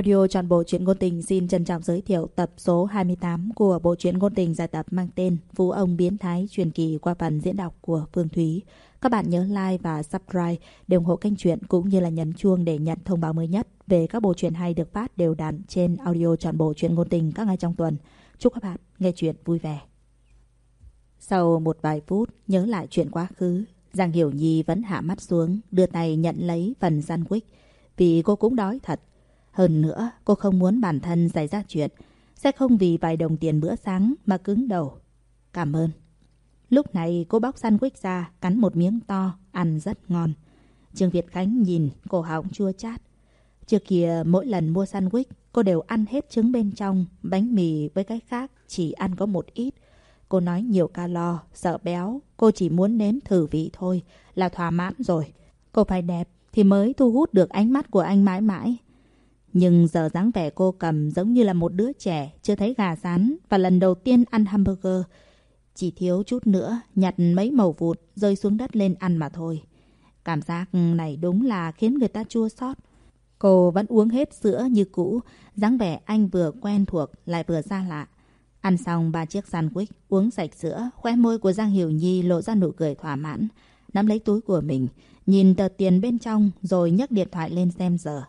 Audio trọn bộ truyện ngôn tình xin trân trọng giới thiệu tập số 28 của bộ truyện ngôn tình dài tập mang tên Phú ông biến thái truyền kỳ qua phần diễn đọc của Phương Thúy. Các bạn nhớ like và subscribe để ủng hộ kênh truyện cũng như là nhấn chuông để nhận thông báo mới nhất về các bộ truyện hay được phát đều đặn trên audio trọn bộ truyện ngôn tình các ngày trong tuần. Chúc các bạn nghe truyện vui vẻ. Sau một vài phút nhớ lại chuyện quá khứ, Giang Hiểu Nhi vẫn hạ mắt xuống, đưa tay nhận lấy phần sandwich vì cô cũng đói thật. Hơn nữa, cô không muốn bản thân xảy ra chuyện, sẽ không vì vài đồng tiền bữa sáng mà cứng đầu. Cảm ơn. Lúc này cô bóc sandwich ra, cắn một miếng to, ăn rất ngon. Trương Việt Khánh nhìn, cổ họng chua chát. Trước kia mỗi lần mua sandwich, cô đều ăn hết trứng bên trong, bánh mì với cái khác chỉ ăn có một ít. Cô nói nhiều calo, sợ béo, cô chỉ muốn nếm thử vị thôi, là thỏa mãn rồi. Cô phải đẹp thì mới thu hút được ánh mắt của anh mãi mãi. Nhưng giờ dáng vẻ cô cầm giống như là một đứa trẻ chưa thấy gà rán và lần đầu tiên ăn hamburger. Chỉ thiếu chút nữa nhặt mấy màu vụt rơi xuống đất lên ăn mà thôi. Cảm giác này đúng là khiến người ta chua xót. Cô vẫn uống hết sữa như cũ, dáng vẻ anh vừa quen thuộc lại vừa xa lạ. Ăn xong ba chiếc sandwich, uống sạch sữa, khóe môi của Giang Hiểu Nhi lộ ra nụ cười thỏa mãn. Nắm lấy túi của mình, nhìn tờ tiền bên trong rồi nhấc điện thoại lên xem giờ.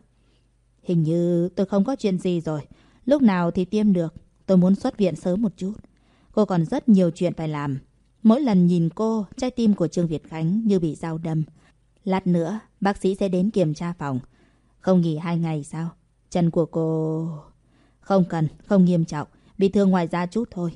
Hình như tôi không có chuyện gì rồi. Lúc nào thì tiêm được. Tôi muốn xuất viện sớm một chút. Cô còn rất nhiều chuyện phải làm. Mỗi lần nhìn cô, trái tim của Trương Việt Khánh như bị dao đâm. Lát nữa, bác sĩ sẽ đến kiểm tra phòng. Không nghỉ hai ngày sao? Chân của cô... Không cần, không nghiêm trọng. Bị thương ngoài da chút thôi.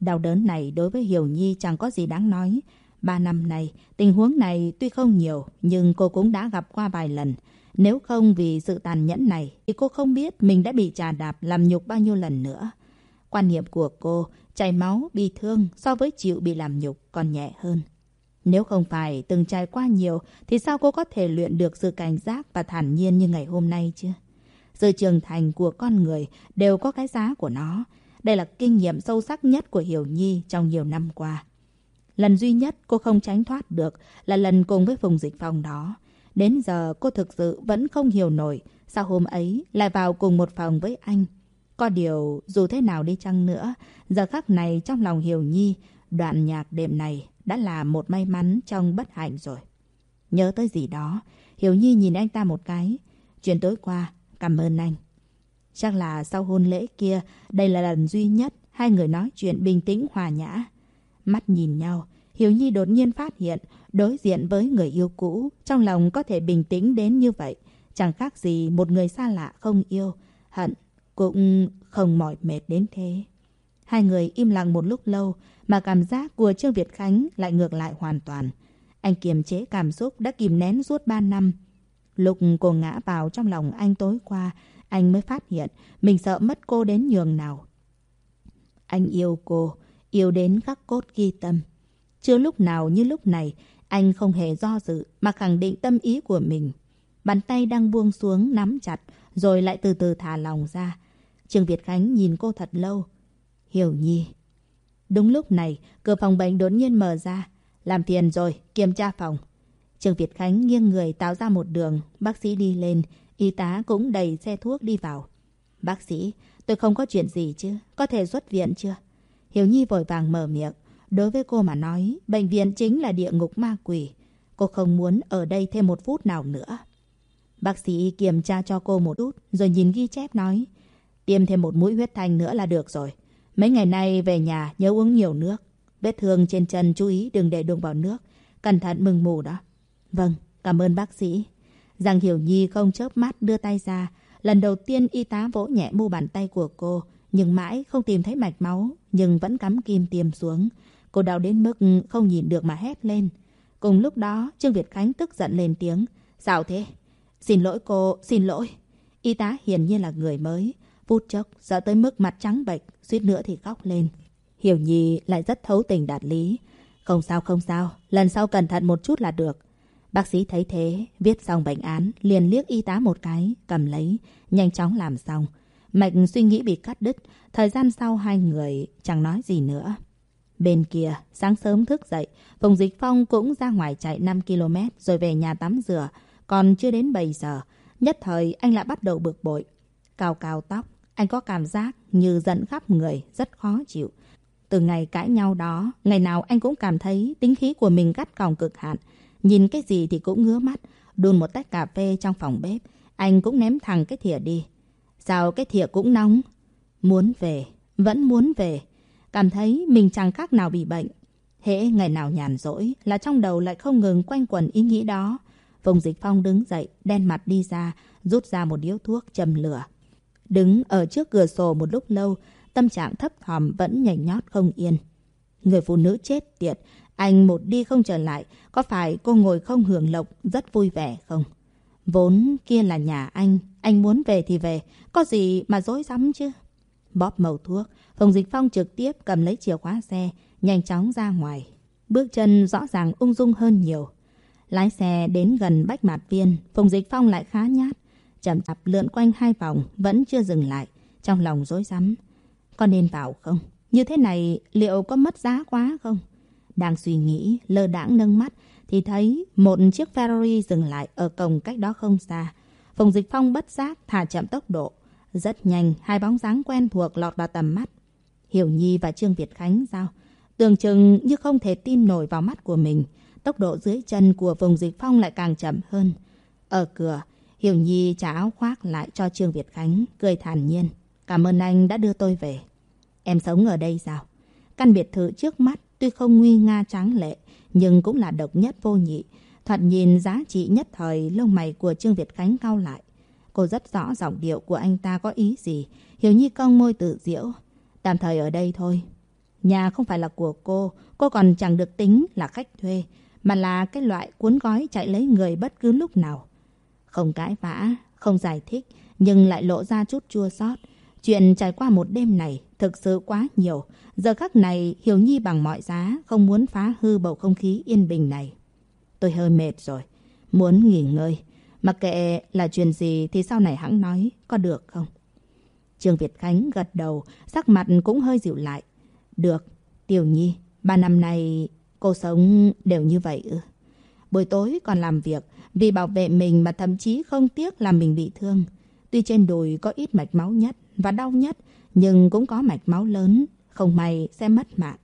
Đau đớn này đối với Hiểu Nhi chẳng có gì đáng nói. Ba năm này, tình huống này tuy không nhiều, nhưng cô cũng đã gặp qua vài lần. Nếu không vì sự tàn nhẫn này, thì cô không biết mình đã bị trà đạp làm nhục bao nhiêu lần nữa. Quan niệm của cô, chảy máu, bị thương so với chịu bị làm nhục còn nhẹ hơn. Nếu không phải từng trải qua nhiều, thì sao cô có thể luyện được sự cảnh giác và thản nhiên như ngày hôm nay chứ? Sự trưởng thành của con người đều có cái giá của nó. Đây là kinh nghiệm sâu sắc nhất của Hiểu Nhi trong nhiều năm qua. Lần duy nhất cô không tránh thoát được là lần cùng với Phùng Dịch Phong đó. Đến giờ cô thực sự vẫn không hiểu nổi sao hôm ấy lại vào cùng một phòng với anh. Có điều dù thế nào đi chăng nữa, giờ khắc này trong lòng Hiểu Nhi, đoạn nhạc đêm này đã là một may mắn trong bất hạnh rồi. Nhớ tới gì đó, Hiểu Nhi nhìn anh ta một cái. Chuyện tối qua, cảm ơn anh. Chắc là sau hôn lễ kia, đây là lần duy nhất hai người nói chuyện bình tĩnh hòa nhã. Mắt nhìn nhau, Hiểu Nhi đột nhiên phát hiện đối diện với người yêu cũ, trong lòng có thể bình tĩnh đến như vậy. Chẳng khác gì một người xa lạ không yêu, hận, cũng không mỏi mệt đến thế. Hai người im lặng một lúc lâu mà cảm giác của Trương Việt Khánh lại ngược lại hoàn toàn. Anh kiềm chế cảm xúc đã kìm nén suốt ba năm. Lúc cô ngã vào trong lòng anh tối qua, anh mới phát hiện mình sợ mất cô đến nhường nào. Anh yêu cô, yêu đến khắc cốt ghi tâm. Chưa lúc nào như lúc này, anh không hề do dự mà khẳng định tâm ý của mình. Bàn tay đang buông xuống nắm chặt, rồi lại từ từ thả lòng ra. Trương Việt Khánh nhìn cô thật lâu. Hiểu nhi. Đúng lúc này, cửa phòng bệnh đột nhiên mở ra. Làm phiền rồi, kiểm tra phòng. Trương Việt Khánh nghiêng người tạo ra một đường, bác sĩ đi lên, y tá cũng đầy xe thuốc đi vào. Bác sĩ, tôi không có chuyện gì chứ, có thể xuất viện chưa? Hiểu Nhi vội vàng mở miệng. Đối với cô mà nói, bệnh viện chính là địa ngục ma quỷ. Cô không muốn ở đây thêm một phút nào nữa. Bác sĩ kiểm tra cho cô một chút, rồi nhìn ghi chép nói. Tiêm thêm một mũi huyết thanh nữa là được rồi. Mấy ngày nay về nhà nhớ uống nhiều nước. Vết thương trên chân chú ý đừng để đụng vào nước. Cẩn thận mừng mù đó. Vâng, cảm ơn bác sĩ. Giang Hiểu Nhi không chớp mắt đưa tay ra. Lần đầu tiên y tá vỗ nhẹ mu bàn tay của cô. Nhưng mãi không tìm thấy mạch máu. Nhưng vẫn cắm kim tiêm xuống. Cô đau đến mức không nhìn được mà hét lên. Cùng lúc đó, Trương Việt Khánh tức giận lên tiếng. Sao thế? Xin lỗi cô, xin lỗi. Y tá hiển nhiên là người mới. Phút chốc, sợ tới mức mặt trắng bệch, suýt nữa thì khóc lên. Hiểu Nhi lại rất thấu tình đạt lý. Không sao, không sao. Lần sau cẩn thận một chút là được. Bác sĩ thấy thế, viết xong bệnh án, liền liếc y tá một cái, cầm lấy, nhanh chóng làm xong. Mạch suy nghĩ bị cắt đứt, thời gian sau hai người chẳng nói gì nữa. Bên kia, sáng sớm thức dậy, Phùng Dịch Phong cũng ra ngoài chạy 5 km rồi về nhà tắm rửa. Còn chưa đến 7 giờ, nhất thời anh lại bắt đầu bực bội. cào cào tóc. Anh có cảm giác như giận khắp người, rất khó chịu. Từ ngày cãi nhau đó, ngày nào anh cũng cảm thấy tính khí của mình gắt còng cực hạn. Nhìn cái gì thì cũng ngứa mắt. Đun một tách cà phê trong phòng bếp, anh cũng ném thẳng cái thìa đi. Sao cái thìa cũng nóng? Muốn về, vẫn muốn về. Cảm thấy mình chẳng khác nào bị bệnh. Hễ ngày nào nhàn rỗi là trong đầu lại không ngừng quanh quẩn ý nghĩ đó. vùng Dịch Phong đứng dậy, đen mặt đi ra, rút ra một điếu thuốc châm lửa. Đứng ở trước cửa sổ một lúc lâu, tâm trạng thấp thỏm vẫn nhảy nhót không yên. Người phụ nữ chết tiệt, anh một đi không trở lại, có phải cô ngồi không hưởng lộc rất vui vẻ không? Vốn kia là nhà anh, anh muốn về thì về, có gì mà dối rắm chứ? Bóp màu thuốc, Phùng Dịch Phong trực tiếp cầm lấy chìa khóa xe, nhanh chóng ra ngoài. Bước chân rõ ràng ung dung hơn nhiều. Lái xe đến gần Bách Mạt Viên, Phùng Dịch Phong lại khá nhát. Chậm chạp lượn quanh hai vòng, vẫn chưa dừng lại. Trong lòng rối rắm. Có nên vào không? Như thế này liệu có mất giá quá không? Đang suy nghĩ, lơ đãng nâng mắt, thì thấy một chiếc Ferrari dừng lại ở cổng cách đó không xa. Phùng Dịch Phong bất giác thả chậm tốc độ. Rất nhanh, hai bóng dáng quen thuộc lọt vào tầm mắt. Hiểu Nhi và Trương Việt Khánh sao? Tưởng chừng như không thể tin nổi vào mắt của mình. Tốc độ dưới chân của vùng Dịch Phong lại càng chậm hơn. Ở cửa, Hiểu Nhi trả áo khoác lại cho Trương Việt Khánh, cười thản nhiên. Cảm ơn anh đã đưa tôi về. Em sống ở đây sao? Căn biệt thự trước mắt tuy không nguy nga tráng lệ, nhưng cũng là độc nhất vô nhị. Thoạt nhìn giá trị nhất thời lông mày của Trương Việt Khánh cao lại. Cô rất rõ giọng điệu của anh ta có ý gì. Hiểu Nhi cong môi tự diễu. Tạm thời ở đây thôi. Nhà không phải là của cô, cô còn chẳng được tính là khách thuê, mà là cái loại cuốn gói chạy lấy người bất cứ lúc nào. Không cãi vã, không giải thích, nhưng lại lộ ra chút chua xót. Chuyện trải qua một đêm này thực sự quá nhiều. Giờ khắc này, Hiểu Nhi bằng mọi giá không muốn phá hư bầu không khí yên bình này. Tôi hơi mệt rồi, muốn nghỉ ngơi. Mặc kệ là chuyện gì thì sau này hãng nói, có được không? Trương Việt Khánh gật đầu, sắc mặt cũng hơi dịu lại. Được, Tiểu Nhi, ba năm nay cô sống đều như vậy ư? Buổi tối còn làm việc, vì bảo vệ mình mà thậm chí không tiếc làm mình bị thương. Tuy trên đùi có ít mạch máu nhất và đau nhất, nhưng cũng có mạch máu lớn, không may sẽ mất mạng.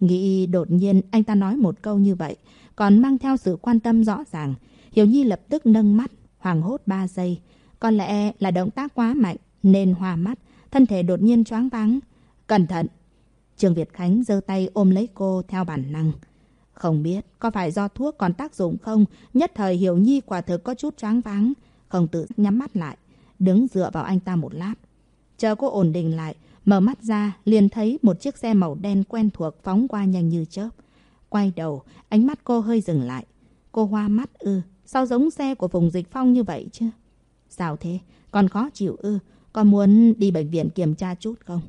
Nghĩ đột nhiên anh ta nói một câu như vậy, còn mang theo sự quan tâm rõ ràng. Hiểu Nhi lập tức nâng mắt, hoàng hốt ba giây. Có lẽ là động tác quá mạnh, nên hoa mắt, thân thể đột nhiên choáng váng. Cẩn thận! Trường Việt Khánh giơ tay ôm lấy cô theo bản năng. Không biết có phải do thuốc còn tác dụng không, nhất thời Hiểu Nhi quả thực có chút choáng váng, không tự nhắm mắt lại, đứng dựa vào anh ta một lát. Chờ cô ổn định lại, mở mắt ra liền thấy một chiếc xe màu đen quen thuộc phóng qua nhanh như chớp. Quay đầu, ánh mắt cô hơi dừng lại. Cô hoa mắt ư, sao giống xe của vùng dịch phong như vậy chứ? Sao thế? Còn khó chịu ư? Con muốn đi bệnh viện kiểm tra chút không?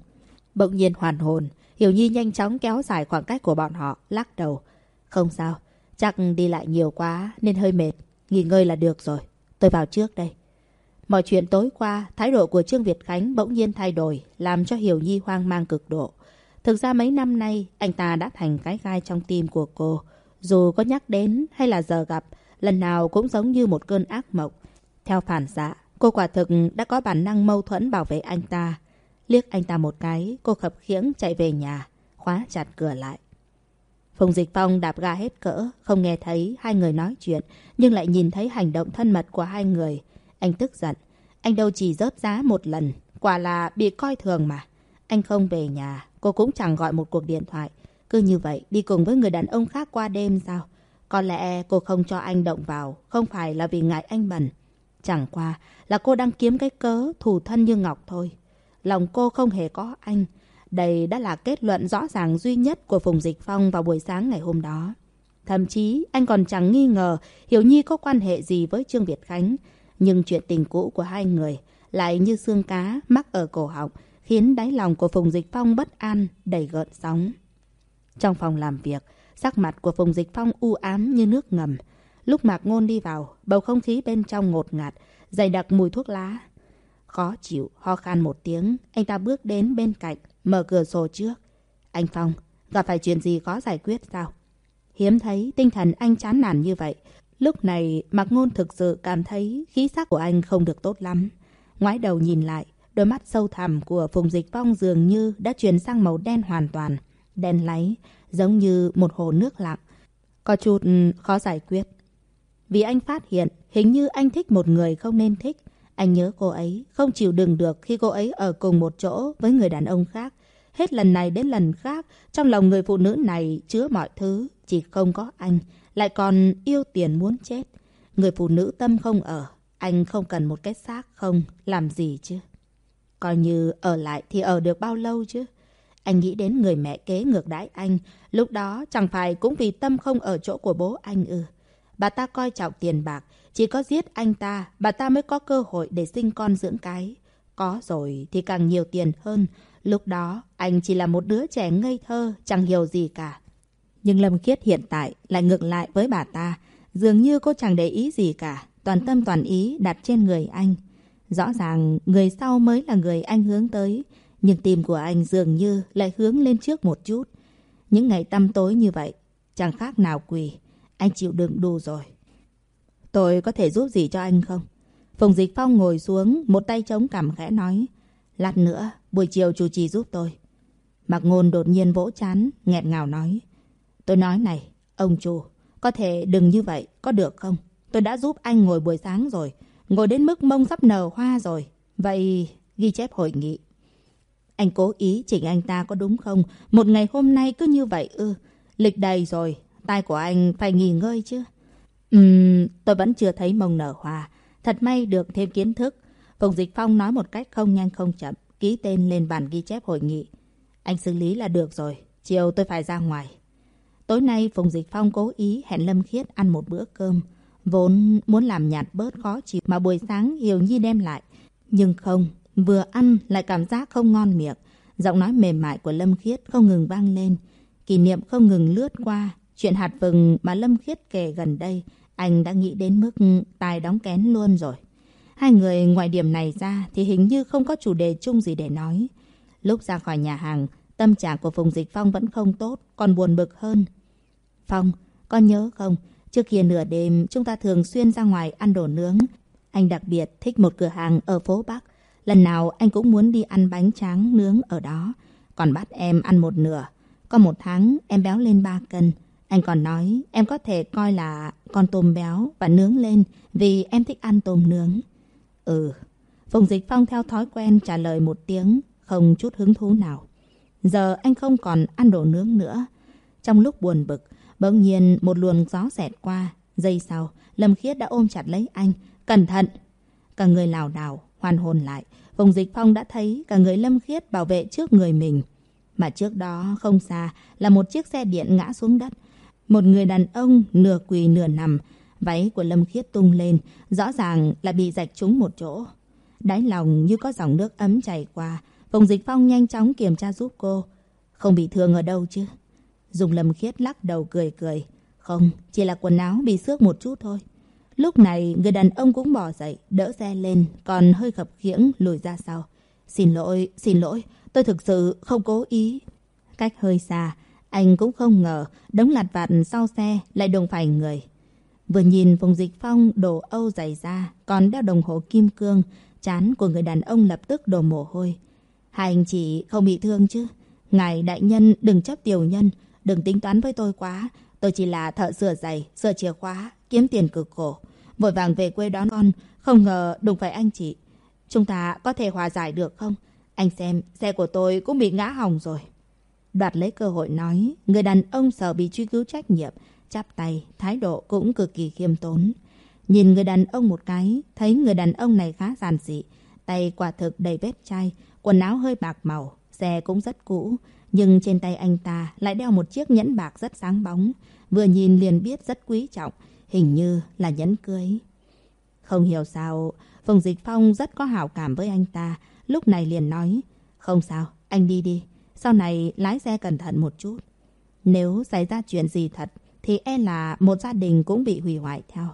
Bỗng nhiên hoàn hồn, Hiểu Nhi nhanh chóng kéo dài khoảng cách của bọn họ, lắc đầu. Không sao, chắc đi lại nhiều quá nên hơi mệt. Nghỉ ngơi là được rồi. Tôi vào trước đây. Mọi chuyện tối qua, thái độ của Trương Việt Khánh bỗng nhiên thay đổi, làm cho Hiểu Nhi hoang mang cực độ. Thực ra mấy năm nay, anh ta đã thành cái gai trong tim của cô. Dù có nhắc đến hay là giờ gặp, lần nào cũng giống như một cơn ác mộng. Theo phản xạ, cô quả thực đã có bản năng mâu thuẫn bảo vệ anh ta. Liếc anh ta một cái, cô khập khiễng chạy về nhà, khóa chặt cửa lại. Phùng Dịch Phong đạp ga hết cỡ, không nghe thấy hai người nói chuyện, nhưng lại nhìn thấy hành động thân mật của hai người. Anh tức giận. Anh đâu chỉ rớt giá một lần, quả là bị coi thường mà. Anh không về nhà, cô cũng chẳng gọi một cuộc điện thoại. Cứ như vậy, đi cùng với người đàn ông khác qua đêm sao? Có lẽ cô không cho anh động vào, không phải là vì ngại anh bẩn. Chẳng qua là cô đang kiếm cái cớ thủ thân như ngọc thôi. Lòng cô không hề có anh. Đây đã là kết luận rõ ràng duy nhất của Phùng Dịch Phong vào buổi sáng ngày hôm đó. Thậm chí anh còn chẳng nghi ngờ Hiểu Nhi có quan hệ gì với Trương Việt Khánh. Nhưng chuyện tình cũ của hai người lại như xương cá mắc ở cổ họng, khiến đáy lòng của Phùng Dịch Phong bất an, đầy gợn sóng. Trong phòng làm việc, sắc mặt của Phùng Dịch Phong u ám như nước ngầm. Lúc Mạc Ngôn đi vào, bầu không khí bên trong ngột ngạt, dày đặc mùi thuốc lá. Khó chịu, ho khan một tiếng, anh ta bước đến bên cạnh, mở cửa sổ trước. Anh Phong, gặp phải chuyện gì khó giải quyết sao? Hiếm thấy tinh thần anh chán nản như vậy. Lúc này Mạc Ngôn thực sự cảm thấy khí sắc của anh không được tốt lắm. ngoái đầu nhìn lại, đôi mắt sâu thẳm của Phùng Dịch Phong dường như đã chuyển sang màu đen hoàn toàn. Đen láy, giống như một hồ nước lặng. Có chút ừ, khó giải quyết. Vì anh phát hiện hình như anh thích một người không nên thích. Anh nhớ cô ấy, không chịu đựng được khi cô ấy ở cùng một chỗ với người đàn ông khác. Hết lần này đến lần khác, trong lòng người phụ nữ này chứa mọi thứ, chỉ không có anh, lại còn yêu tiền muốn chết. Người phụ nữ tâm không ở, anh không cần một cái xác không, làm gì chứ? Coi như ở lại thì ở được bao lâu chứ? Anh nghĩ đến người mẹ kế ngược đãi anh, lúc đó chẳng phải cũng vì tâm không ở chỗ của bố anh ư. Bà ta coi trọng tiền bạc, chỉ có giết anh ta, bà ta mới có cơ hội để sinh con dưỡng cái. Có rồi thì càng nhiều tiền hơn. Lúc đó, anh chỉ là một đứa trẻ ngây thơ, chẳng hiểu gì cả. Nhưng Lâm Khiết hiện tại lại ngược lại với bà ta. Dường như cô chẳng để ý gì cả, toàn tâm toàn ý đặt trên người anh. Rõ ràng người sau mới là người anh hướng tới, nhưng tim của anh dường như lại hướng lên trước một chút. Những ngày tăm tối như vậy, chẳng khác nào quỳ. Anh chịu đựng đủ rồi. Tôi có thể giúp gì cho anh không? Phùng Dịch Phong ngồi xuống, một tay chống cằm khẽ nói. Lát nữa, buổi chiều chủ trì giúp tôi. Mạc Ngôn đột nhiên vỗ chán, nghẹn ngào nói. Tôi nói này, ông chủ, có thể đừng như vậy, có được không? Tôi đã giúp anh ngồi buổi sáng rồi, ngồi đến mức mông sắp nở hoa rồi. Vậy ghi chép hội nghị. Anh cố ý chỉnh anh ta có đúng không? Một ngày hôm nay cứ như vậy ư. Lịch đầy rồi, tai của anh phải nghỉ ngơi chứ. Ừm, tôi vẫn chưa thấy mông nở hoa. Thật may được thêm kiến thức. Phùng Dịch Phong nói một cách không nhanh không chậm, ký tên lên bản ghi chép hội nghị. Anh xử lý là được rồi, chiều tôi phải ra ngoài. Tối nay Phùng Dịch Phong cố ý hẹn Lâm Khiết ăn một bữa cơm. Vốn muốn làm nhạt bớt khó chịu mà buổi sáng Hiểu Nhi đem lại. Nhưng không, vừa ăn lại cảm giác không ngon miệng. Giọng nói mềm mại của Lâm Khiết không ngừng vang lên. Kỷ niệm không ngừng lướt qua. Chuyện hạt vừng mà Lâm Khiết kể gần đây, anh đã nghĩ đến mức tài đóng kén luôn rồi. Hai người ngoài điểm này ra thì hình như không có chủ đề chung gì để nói. Lúc ra khỏi nhà hàng, tâm trạng của Phùng Dịch Phong vẫn không tốt, còn buồn bực hơn. Phong, con nhớ không? Trước kia nửa đêm, chúng ta thường xuyên ra ngoài ăn đồ nướng. Anh đặc biệt thích một cửa hàng ở phố Bắc. Lần nào anh cũng muốn đi ăn bánh tráng nướng ở đó. Còn bắt em ăn một nửa. Có một tháng, em béo lên 3 cân. Anh còn nói em có thể coi là con tôm béo và nướng lên vì em thích ăn tôm nướng. Ừ. Phùng Dịch Phong theo thói quen trả lời một tiếng, không chút hứng thú nào. Giờ anh không còn ăn đồ nướng nữa. Trong lúc buồn bực, bỗng nhiên một luồng gió xẹt qua. Giây sau, Lâm Khiết đã ôm chặt lấy anh. Cẩn thận! Cả người lảo đảo, hoàn hồn lại. Phùng Dịch Phong đã thấy cả người Lâm Khiết bảo vệ trước người mình. Mà trước đó không xa là một chiếc xe điện ngã xuống đất. Một người đàn ông nửa quỳ nửa nằm, váy của Lâm Khiết tung lên, rõ ràng là bị rạch trúng một chỗ. Đáy lòng như có dòng nước ấm chảy qua, Phùng Dịch Phong nhanh chóng kiểm tra giúp cô. Không bị thương ở đâu chứ? Dùng Lâm Khiết lắc đầu cười cười. Không, chỉ là quần áo bị xước một chút thôi. Lúc này, người đàn ông cũng bỏ dậy, đỡ xe lên, còn hơi khập khiễng lùi ra sau. Xin lỗi, xin lỗi, tôi thực sự không cố ý. Cách hơi xa, anh cũng không ngờ đống lặt vặt sau xe lại đụng phải người. Vừa nhìn vùng Dịch Phong đồ âu dày ra, còn đeo đồng hồ kim cương, chán của người đàn ông lập tức đổ mồ hôi. Hai anh chị không bị thương chứ? Ngài đại nhân đừng chấp tiểu nhân, đừng tính toán với tôi quá. Tôi chỉ là thợ sửa giày, sửa chìa khóa, kiếm tiền cực khổ. Vội vàng về quê đón con, không ngờ đụng phải anh chị. Chúng ta có thể hòa giải được không? Anh xem, xe của tôi cũng bị ngã hỏng rồi. Đoạt lấy cơ hội nói, người đàn ông sợ bị truy cứu trách nhiệm, chắp tay, thái độ cũng cực kỳ khiêm tốn. Nhìn người đàn ông một cái, thấy người đàn ông này khá giản dị, tay quả thực đầy vết chai, quần áo hơi bạc màu, xe cũng rất cũ, nhưng trên tay anh ta lại đeo một chiếc nhẫn bạc rất sáng bóng, vừa nhìn liền biết rất quý trọng, hình như là nhẫn cưới. Không hiểu sao, Phùng Dịch Phong rất có hảo cảm với anh ta, lúc này liền nói, không sao, anh đi đi, sau này lái xe cẩn thận một chút. Nếu xảy ra chuyện gì thật, thì e là một gia đình cũng bị hủy hoại theo.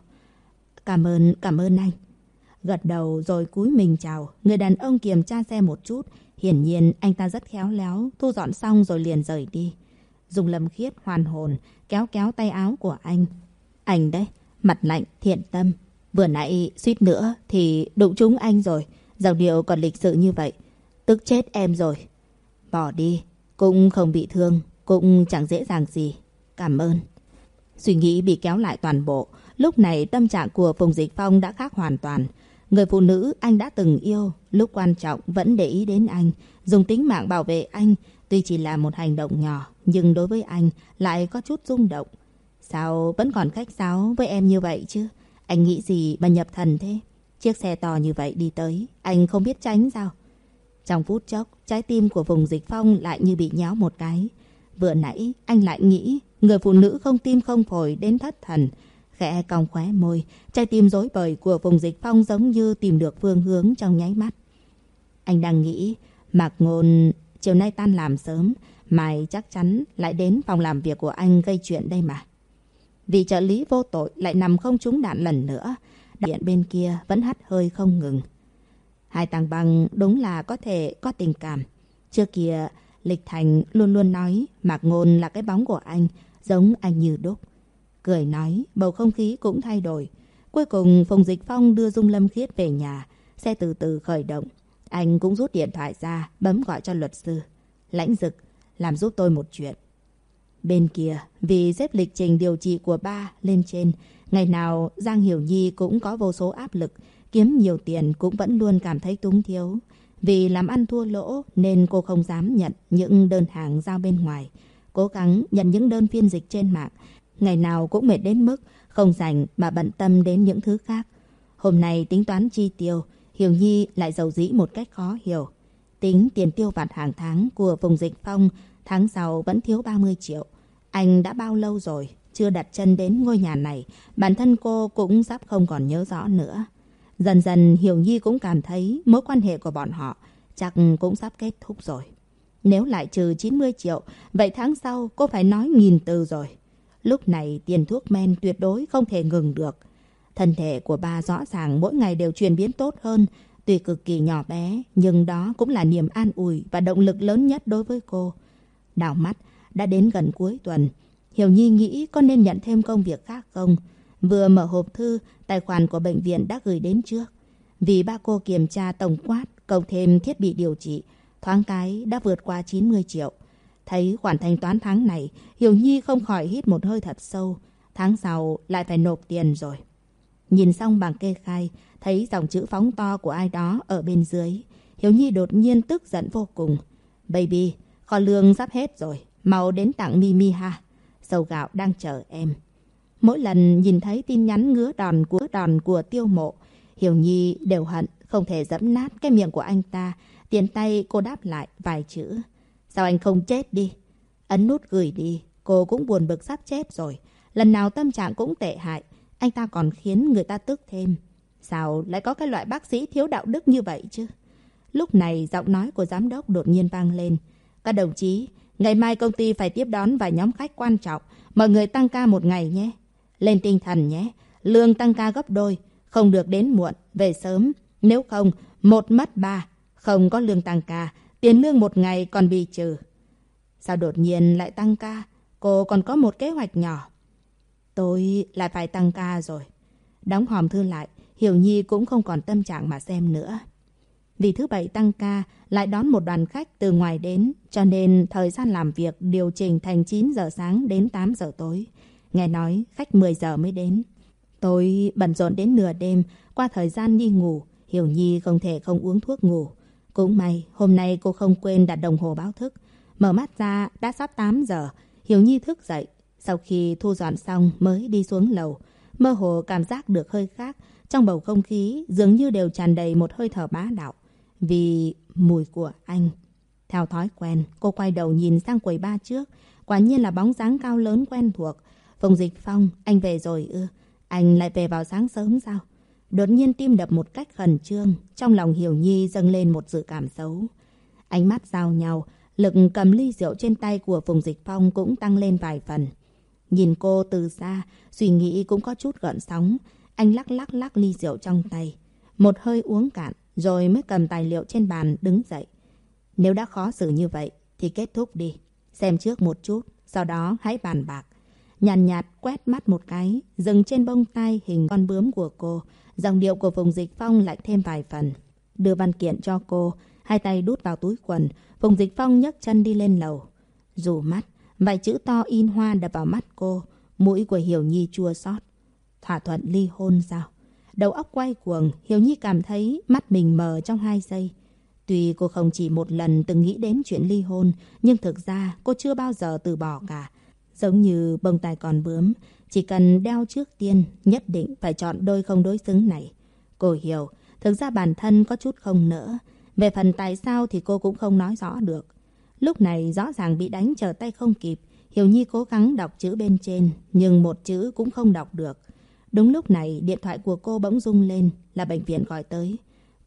Cảm ơn, cảm ơn anh. Gật đầu rồi cúi mình chào, người đàn ông kiểm tra xe một chút. Hiển nhiên anh ta rất khéo léo, thu dọn xong rồi liền rời đi. Dùng lầm khiết hoàn hồn, kéo kéo tay áo của anh. Anh đấy, mặt lạnh, thiện tâm. Vừa nãy suýt nữa thì đụng trúng anh rồi. Giọng điệu còn lịch sự như vậy. Tức chết em rồi. Bỏ đi. Cũng không bị thương. Cũng chẳng dễ dàng gì. Cảm ơn. Suy nghĩ bị kéo lại toàn bộ. Lúc này tâm trạng của Phùng Dịch Phong đã khác hoàn toàn. Người phụ nữ anh đã từng yêu, lúc quan trọng vẫn để ý đến anh, dùng tính mạng bảo vệ anh. Tuy chỉ là một hành động nhỏ, nhưng đối với anh lại có chút rung động. Sao vẫn còn khách sáo với em như vậy chứ? Anh nghĩ gì mà nhập thần thế? Chiếc xe to như vậy đi tới, anh không biết tránh sao? Trong phút chốc, trái tim của vùng dịch phong lại như bị nhéo một cái. Vừa nãy, anh lại nghĩ người phụ nữ không tim không phổi đến thất thần. Khẽ cong khóe môi, trái tim rối bời của vùng dịch phong giống như tìm được phương hướng trong nháy mắt. Anh đang nghĩ, Mạc Ngôn chiều nay tan làm sớm, mai chắc chắn lại đến phòng làm việc của anh gây chuyện đây mà. Vì trợ lý vô tội lại nằm không trúng đạn lần nữa, điện bên kia vẫn hắt hơi không ngừng. Hai tàng băng đúng là có thể có tình cảm. Trước kia, Lịch Thành luôn luôn nói Mạc Ngôn là cái bóng của anh, giống anh như đúc. Cười nói, bầu không khí cũng thay đổi. Cuối cùng, Phùng Dịch Phong đưa Dung Lâm Khiết về nhà. Xe từ từ khởi động. Anh cũng rút điện thoại ra, bấm gọi cho luật sư. Lãnh dực, làm giúp tôi một chuyện. Bên kia, vì xếp lịch trình điều trị của ba lên trên, ngày nào Giang Hiểu Nhi cũng có vô số áp lực, kiếm nhiều tiền cũng vẫn luôn cảm thấy túng thiếu. Vì làm ăn thua lỗ nên cô không dám nhận những đơn hàng giao bên ngoài. Cố gắng nhận những đơn phiên dịch trên mạng. Ngày nào cũng mệt đến mức không rảnh mà bận tâm đến những thứ khác. Hôm nay tính toán chi tiêu, Hiểu Nhi lại giàu dĩ một cách khó hiểu. Tính tiền tiêu vặt hàng tháng của vùng dịch phong, tháng sau vẫn thiếu 30 triệu. Anh đã bao lâu rồi, chưa đặt chân đến ngôi nhà này, bản thân cô cũng sắp không còn nhớ rõ nữa. Dần dần Hiểu Nhi cũng cảm thấy mối quan hệ của bọn họ chắc cũng sắp kết thúc rồi. Nếu lại trừ 90 triệu, vậy tháng sau cô phải nói nghìn từ rồi. Lúc này tiền thuốc men tuyệt đối không thể ngừng được. Thân thể của bà rõ ràng mỗi ngày đều chuyển biến tốt hơn. Tuy cực kỳ nhỏ bé, nhưng đó cũng là niềm an ủi và động lực lớn nhất đối với cô. Đào mắt, đã đến gần cuối tuần. Hiểu Nhi nghĩ có nên nhận thêm công việc khác không? Vừa mở hộp thư, tài khoản của bệnh viện đã gửi đến trước. Vì ba cô kiểm tra tổng quát, cộng thêm thiết bị điều trị, thoáng cái đã vượt qua 90 triệu. Thấy khoản thanh toán tháng này, Hiểu Nhi không khỏi hít một hơi thật sâu. Tháng sau lại phải nộp tiền rồi. Nhìn xong bảng kê khai, thấy dòng chữ phóng to của ai đó ở bên dưới. Hiểu Nhi đột nhiên tức giận vô cùng. Baby, kho lương sắp hết rồi. Mau đến tặng Mimi ha. Dầu gạo đang chờ em. Mỗi lần nhìn thấy tin nhắn ngứa đòn của đòn của tiêu mộ, Hiểu Nhi đều hận không thể dẫm nát cái miệng của anh ta. Tiền tay cô đáp lại vài chữ. Sao anh không chết đi? Ấn nút gửi đi. Cô cũng buồn bực sắp chết rồi. Lần nào tâm trạng cũng tệ hại. Anh ta còn khiến người ta tức thêm. Sao lại có cái loại bác sĩ thiếu đạo đức như vậy chứ? Lúc này giọng nói của giám đốc đột nhiên vang lên. Các đồng chí, ngày mai công ty phải tiếp đón vài nhóm khách quan trọng. Mọi người tăng ca một ngày nhé. Lên tinh thần nhé. Lương tăng ca gấp đôi. Không được đến muộn, về sớm. Nếu không, một mất ba. Không có lương tăng ca, tiền lương một ngày còn bị trừ. Sao đột nhiên lại tăng ca? Cô còn có một kế hoạch nhỏ. Tôi lại phải tăng ca rồi. Đóng hòm thư lại, Hiểu Nhi cũng không còn tâm trạng mà xem nữa. Vì thứ bảy tăng ca, lại đón một đoàn khách từ ngoài đến, cho nên thời gian làm việc điều chỉnh thành 9 giờ sáng đến 8 giờ tối. Nghe nói khách 10 giờ mới đến. Tôi bận rộn đến nửa đêm, qua thời gian đi ngủ, Hiểu Nhi không thể không uống thuốc ngủ. Cũng may, hôm nay cô không quên đặt đồng hồ báo thức. Mở mắt ra, đã sắp 8 giờ. Hiểu Nhi thức dậy. Sau khi thu dọn xong mới đi xuống lầu. Mơ hồ cảm giác được hơi khác. Trong bầu không khí dường như đều tràn đầy một hơi thở bá đạo. Vì mùi của anh. Theo thói quen, cô quay đầu nhìn sang quầy ba trước. Quả nhiên là bóng dáng cao lớn quen thuộc. Phùng Dịch Phong, anh về rồi ư? Anh lại về vào sáng sớm sao? Đột nhiên tim đập một cách khẩn trương, trong lòng Hiểu Nhi dâng lên một dự cảm xấu. Ánh mắt giao nhau, lực cầm ly rượu trên tay của Phùng Dịch Phong cũng tăng lên vài phần. Nhìn cô từ xa, suy nghĩ cũng có chút gợn sóng. Anh lắc lắc lắc ly rượu trong tay. Một hơi uống cạn, rồi mới cầm tài liệu trên bàn đứng dậy. Nếu đã khó xử như vậy, thì kết thúc đi. Xem trước một chút, sau đó hãy bàn bạc. Nhàn nhạt, nhạt quét mắt một cái, dừng trên bông tay hình con bướm của cô. Dòng điệu của vùng dịch phong lại thêm vài phần. đưa văn kiện cho cô, hai tay đút vào túi quần. Phùng Dịch Phong nhấc chân đi lên lầu. Dù mắt, vài chữ to in hoa đập vào mắt cô. Mũi của Hiểu Nhi chua xót. Thỏa thuận ly hôn sao? Đầu óc quay cuồng, Hiểu Nhi cảm thấy mắt mình mờ trong hai giây. Tuy cô không chỉ một lần từng nghĩ đến chuyện ly hôn, nhưng thực ra cô chưa bao giờ từ bỏ cả. Giống như bông tai còn bướm, chỉ cần đeo trước tiên, nhất định phải chọn đôi không đối xứng này. Cô hiểu, thực ra bản thân có chút không nỡ. Về phần tại sao thì cô cũng không nói rõ được. Lúc này rõ ràng bị đánh trở tay không kịp. Hiểu Nhi cố gắng đọc chữ bên trên, nhưng một chữ cũng không đọc được. Đúng lúc này, điện thoại của cô bỗng rung lên, là bệnh viện gọi tới.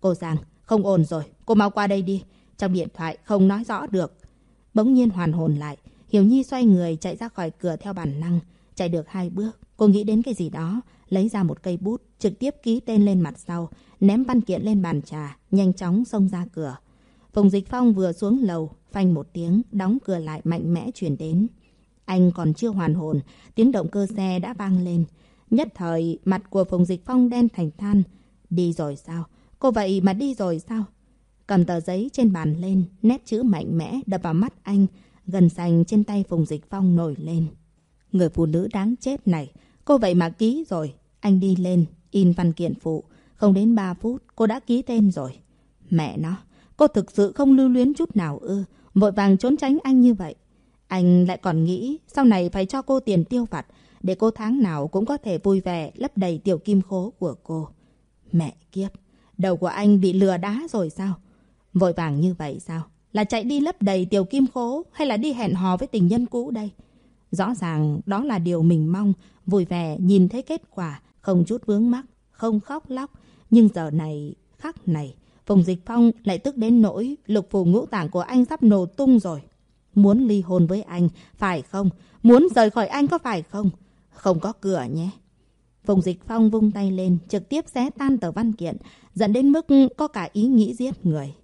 Cô Giang, không ổn rồi, cô mau qua đây đi. Trong điện thoại không nói rõ được. Bỗng nhiên hoàn hồn lại, Hiểu Nhi xoay người chạy ra khỏi cửa theo bản năng. Chạy được hai bước, cô nghĩ đến cái gì đó, lấy ra một cây bút, trực tiếp ký tên lên mặt sau, ném văn kiện lên bàn trà, nhanh chóng xông ra cửa. Phùng Dịch Phong vừa xuống lầu, phanh một tiếng, đóng cửa lại mạnh mẽ chuyển đến. Anh còn chưa hoàn hồn, tiếng động cơ xe đã vang lên. Nhất thời, mặt của Phùng Dịch Phong đen thành than. Đi rồi sao? Cô vậy mà đi rồi sao? Cầm tờ giấy trên bàn lên, nét chữ mạnh mẽ đập vào mắt anh, gần sành trên tay Phùng Dịch Phong nổi lên. Người phụ nữ đáng chết này, cô vậy mà ký rồi. Anh đi lên, in văn kiện phụ. Không đến 3 phút, cô đã ký tên rồi. Mẹ nó, cô thực sự không lưu luyến chút nào ư. Vội vàng trốn tránh anh như vậy. Anh lại còn nghĩ sau này phải cho cô tiền tiêu vặt để cô tháng nào cũng có thể vui vẻ lấp đầy tiểu kim khố của cô. Mẹ kiếp, đầu của anh bị lừa đá rồi sao? Vội vàng như vậy sao? Là chạy đi lấp đầy tiểu kim khố hay là đi hẹn hò với tình nhân cũ đây? Rõ ràng đó là điều mình mong, vui vẻ nhìn thấy kết quả, không chút vướng mắc, không khóc lóc. Nhưng giờ này, khắc này, Phùng Dịch Phong lại tức đến nỗi lục phù ngũ tạng của anh sắp nổ tung rồi. Muốn ly hôn với anh, phải không? Muốn rời khỏi anh có phải không? Không có cửa nhé. Phùng Dịch Phong vung tay lên, trực tiếp xé tan tờ văn kiện, dẫn đến mức có cả ý nghĩ giết người.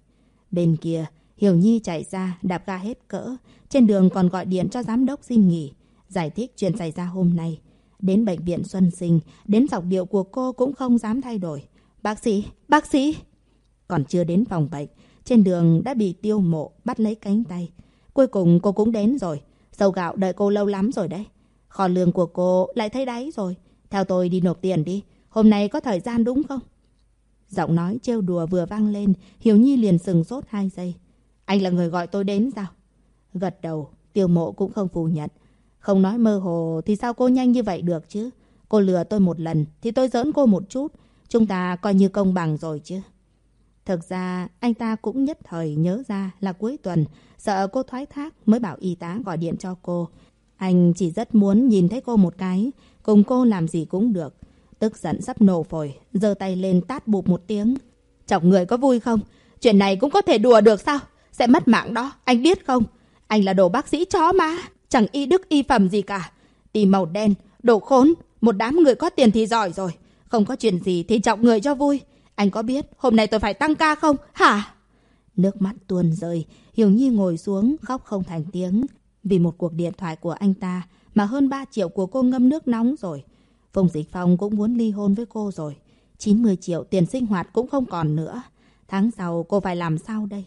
Bên kia, Hiểu Nhi chạy ra, đạp ga hết cỡ. Trên đường còn gọi điện cho giám đốc xin nghỉ. Giải thích chuyện xảy ra hôm nay. Đến bệnh viện Xuân Sinh, đến giọng điệu của cô cũng không dám thay đổi. Bác sĩ, bác sĩ! Còn chưa đến phòng bệnh, trên đường đã bị tiêu mộ bắt lấy cánh tay. Cuối cùng cô cũng đến rồi. Sầu gạo đợi cô lâu lắm rồi đấy. Kho lương của cô lại thấy đáy rồi. Theo tôi đi nộp tiền đi. Hôm nay có thời gian đúng không? Giọng nói trêu đùa vừa vang lên, Hiểu Nhi liền sừng sốt hai giây. Anh là người gọi tôi đến sao? Gật đầu, tiêu mộ cũng không phủ nhận. Không nói mơ hồ thì sao cô nhanh như vậy được chứ? Cô lừa tôi một lần thì tôi giỡn cô một chút. Chúng ta coi như công bằng rồi chứ. Thực ra anh ta cũng nhất thời nhớ ra là cuối tuần sợ cô thoái thác mới bảo y tá gọi điện cho cô. Anh chỉ rất muốn nhìn thấy cô một cái, cùng cô làm gì cũng được. Tức giận sắp nổ phổi, giơ tay lên tát bụp một tiếng. Chọc người có vui không? Chuyện này cũng có thể đùa được sao? Sẽ mất mạng đó, anh biết không? Anh là đồ bác sĩ chó mà, chẳng y đức y phẩm gì cả. Tìm màu đen, đồ khốn, một đám người có tiền thì giỏi rồi. Không có chuyện gì thì chọc người cho vui. Anh có biết hôm nay tôi phải tăng ca không? Hả? Nước mắt tuôn rơi, Hiểu Nhi ngồi xuống khóc không thành tiếng. Vì một cuộc điện thoại của anh ta mà hơn 3 triệu của cô ngâm nước nóng rồi. Phùng Dịch Phong cũng muốn ly hôn với cô rồi. 90 triệu tiền sinh hoạt cũng không còn nữa. Tháng sau cô phải làm sao đây?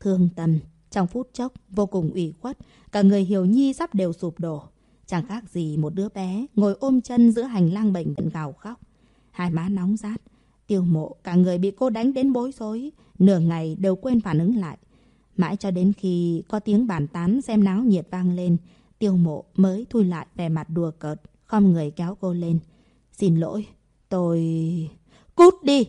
Thương tâm, trong phút chốc, vô cùng ủy khuất, cả người Hiểu Nhi sắp đều sụp đổ. Chẳng khác gì một đứa bé ngồi ôm chân giữa hành lang bệnh viện gào khóc. Hai má nóng rát, tiêu mộ, cả người bị cô đánh đến bối rối, nửa ngày đều quên phản ứng lại. Mãi cho đến khi có tiếng bàn tán xem náo nhiệt vang lên, tiêu mộ mới thui lại vẻ mặt đùa cợt, khom người kéo cô lên. Xin lỗi, tôi... Cút đi!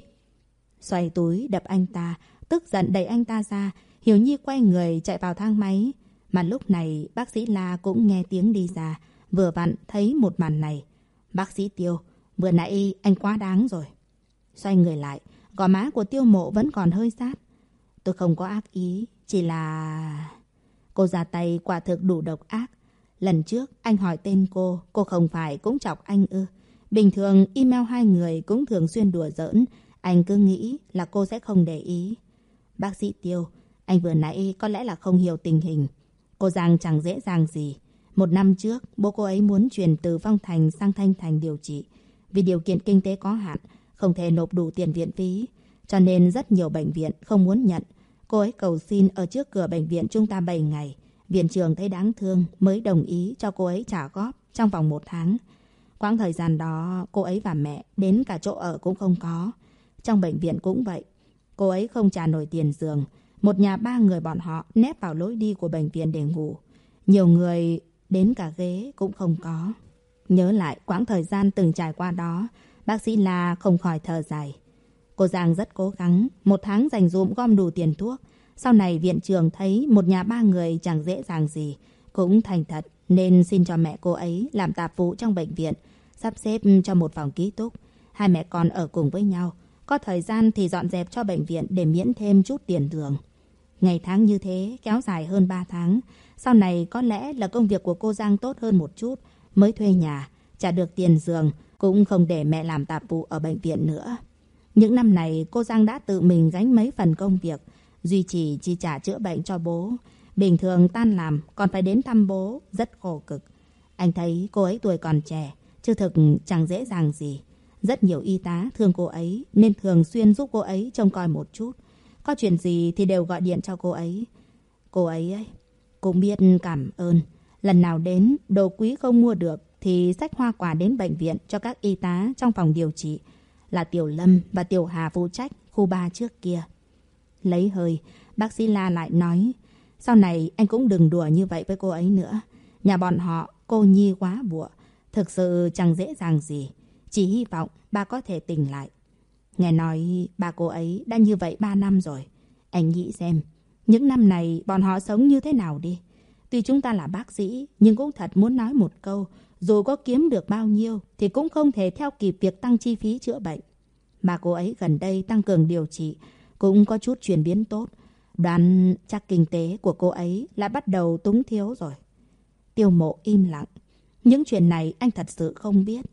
Xoay túi đập anh ta, tức giận đẩy anh ta ra, Hiểu Nhi quay người chạy vào thang máy. Mà lúc này bác sĩ La cũng nghe tiếng đi ra, vừa vặn thấy một màn này. Bác sĩ Tiêu, vừa nãy anh quá đáng rồi. Xoay người lại, gò má của Tiêu Mộ vẫn còn hơi sát. Tôi không có ác ý, chỉ là... Cô ra tay quả thực đủ độc ác. Lần trước anh hỏi tên cô, cô không phải cũng chọc anh ư. Bình thường email hai người cũng thường xuyên đùa giỡn. Anh cứ nghĩ là cô sẽ không để ý. Bác sĩ Tiêu, anh vừa nãy có lẽ là không hiểu tình hình. Cô Giang chẳng dễ dàng gì. Một năm trước, bố cô ấy muốn chuyển từ Phong Thành sang Thanh Thành điều trị. Vì điều kiện kinh tế có hạn, không thể nộp đủ tiền viện phí. cho nên rất nhiều bệnh viện không muốn nhận. Cô ấy cầu xin ở trước cửa bệnh viện chúng ta 7 ngày. Viện trưởng thấy đáng thương mới đồng ý cho cô ấy trả góp trong vòng một tháng. Quãng thời gian đó, cô ấy và mẹ đến cả chỗ ở cũng không có. Trong bệnh viện cũng vậy. Cô ấy không trả nổi tiền giường. Một nhà ba người bọn họ nép vào lối đi của bệnh viện để ngủ. Nhiều người đến cả ghế cũng không có. Nhớ lại quãng thời gian từng trải qua đó, bác sĩ La không khỏi thở dài. Cô Giang rất cố gắng, một tháng dành dụm gom đủ tiền thuốc. Sau này viện trường thấy một nhà ba người chẳng dễ dàng gì, cũng thành thật nên xin cho mẹ cô ấy làm tạp vụ trong bệnh viện, sắp xếp cho một phòng ký túc. Hai mẹ con ở cùng với nhau, có thời gian thì dọn dẹp cho bệnh viện để miễn thêm chút tiền đường. Ngày tháng như thế kéo dài hơn 3 tháng. Sau này có lẽ là công việc của cô Giang tốt hơn một chút, mới thuê nhà, trả được tiền giường, cũng không để mẹ làm tạp vụ ở bệnh viện nữa. Những năm này cô Giang đã tự mình gánh mấy phần công việc, duy trì chi trả chữa bệnh cho bố. Bình thường tan làm còn phải đến thăm bố, rất khổ cực. Anh thấy cô ấy tuổi còn trẻ, chứ thực chẳng dễ dàng gì. Rất nhiều y tá thương cô ấy nên thường xuyên giúp cô ấy trông coi một chút. Có chuyện gì thì đều gọi điện cho cô ấy. Cô ấy ấy, cũng biết cảm ơn. Lần nào đến, đồ quý không mua được thì sách hoa quả đến bệnh viện cho các y tá trong phòng điều trị. Là Tiểu Lâm và Tiểu Hà phụ trách khu ba trước kia. Lấy hơi, bác sĩ La lại nói, sau này anh cũng đừng đùa như vậy với cô ấy nữa. Nhà bọn họ, cô nhi quá bụa. Thực sự chẳng dễ dàng gì. Chỉ hy vọng ba có thể tỉnh lại. Nghe nói ba cô ấy đã như vậy ba năm rồi. Anh nghĩ xem, những năm này bọn họ sống như thế nào đi. Tuy chúng ta là bác sĩ, nhưng cũng thật muốn nói một câu, dù có kiếm được bao nhiêu thì cũng không thể theo kịp việc tăng chi phí chữa bệnh. Mà cô ấy gần đây tăng cường điều trị, cũng có chút chuyển biến tốt. Đoán chắc kinh tế của cô ấy lại bắt đầu túng thiếu rồi. Tiêu mộ im lặng. Những chuyện này anh thật sự không biết.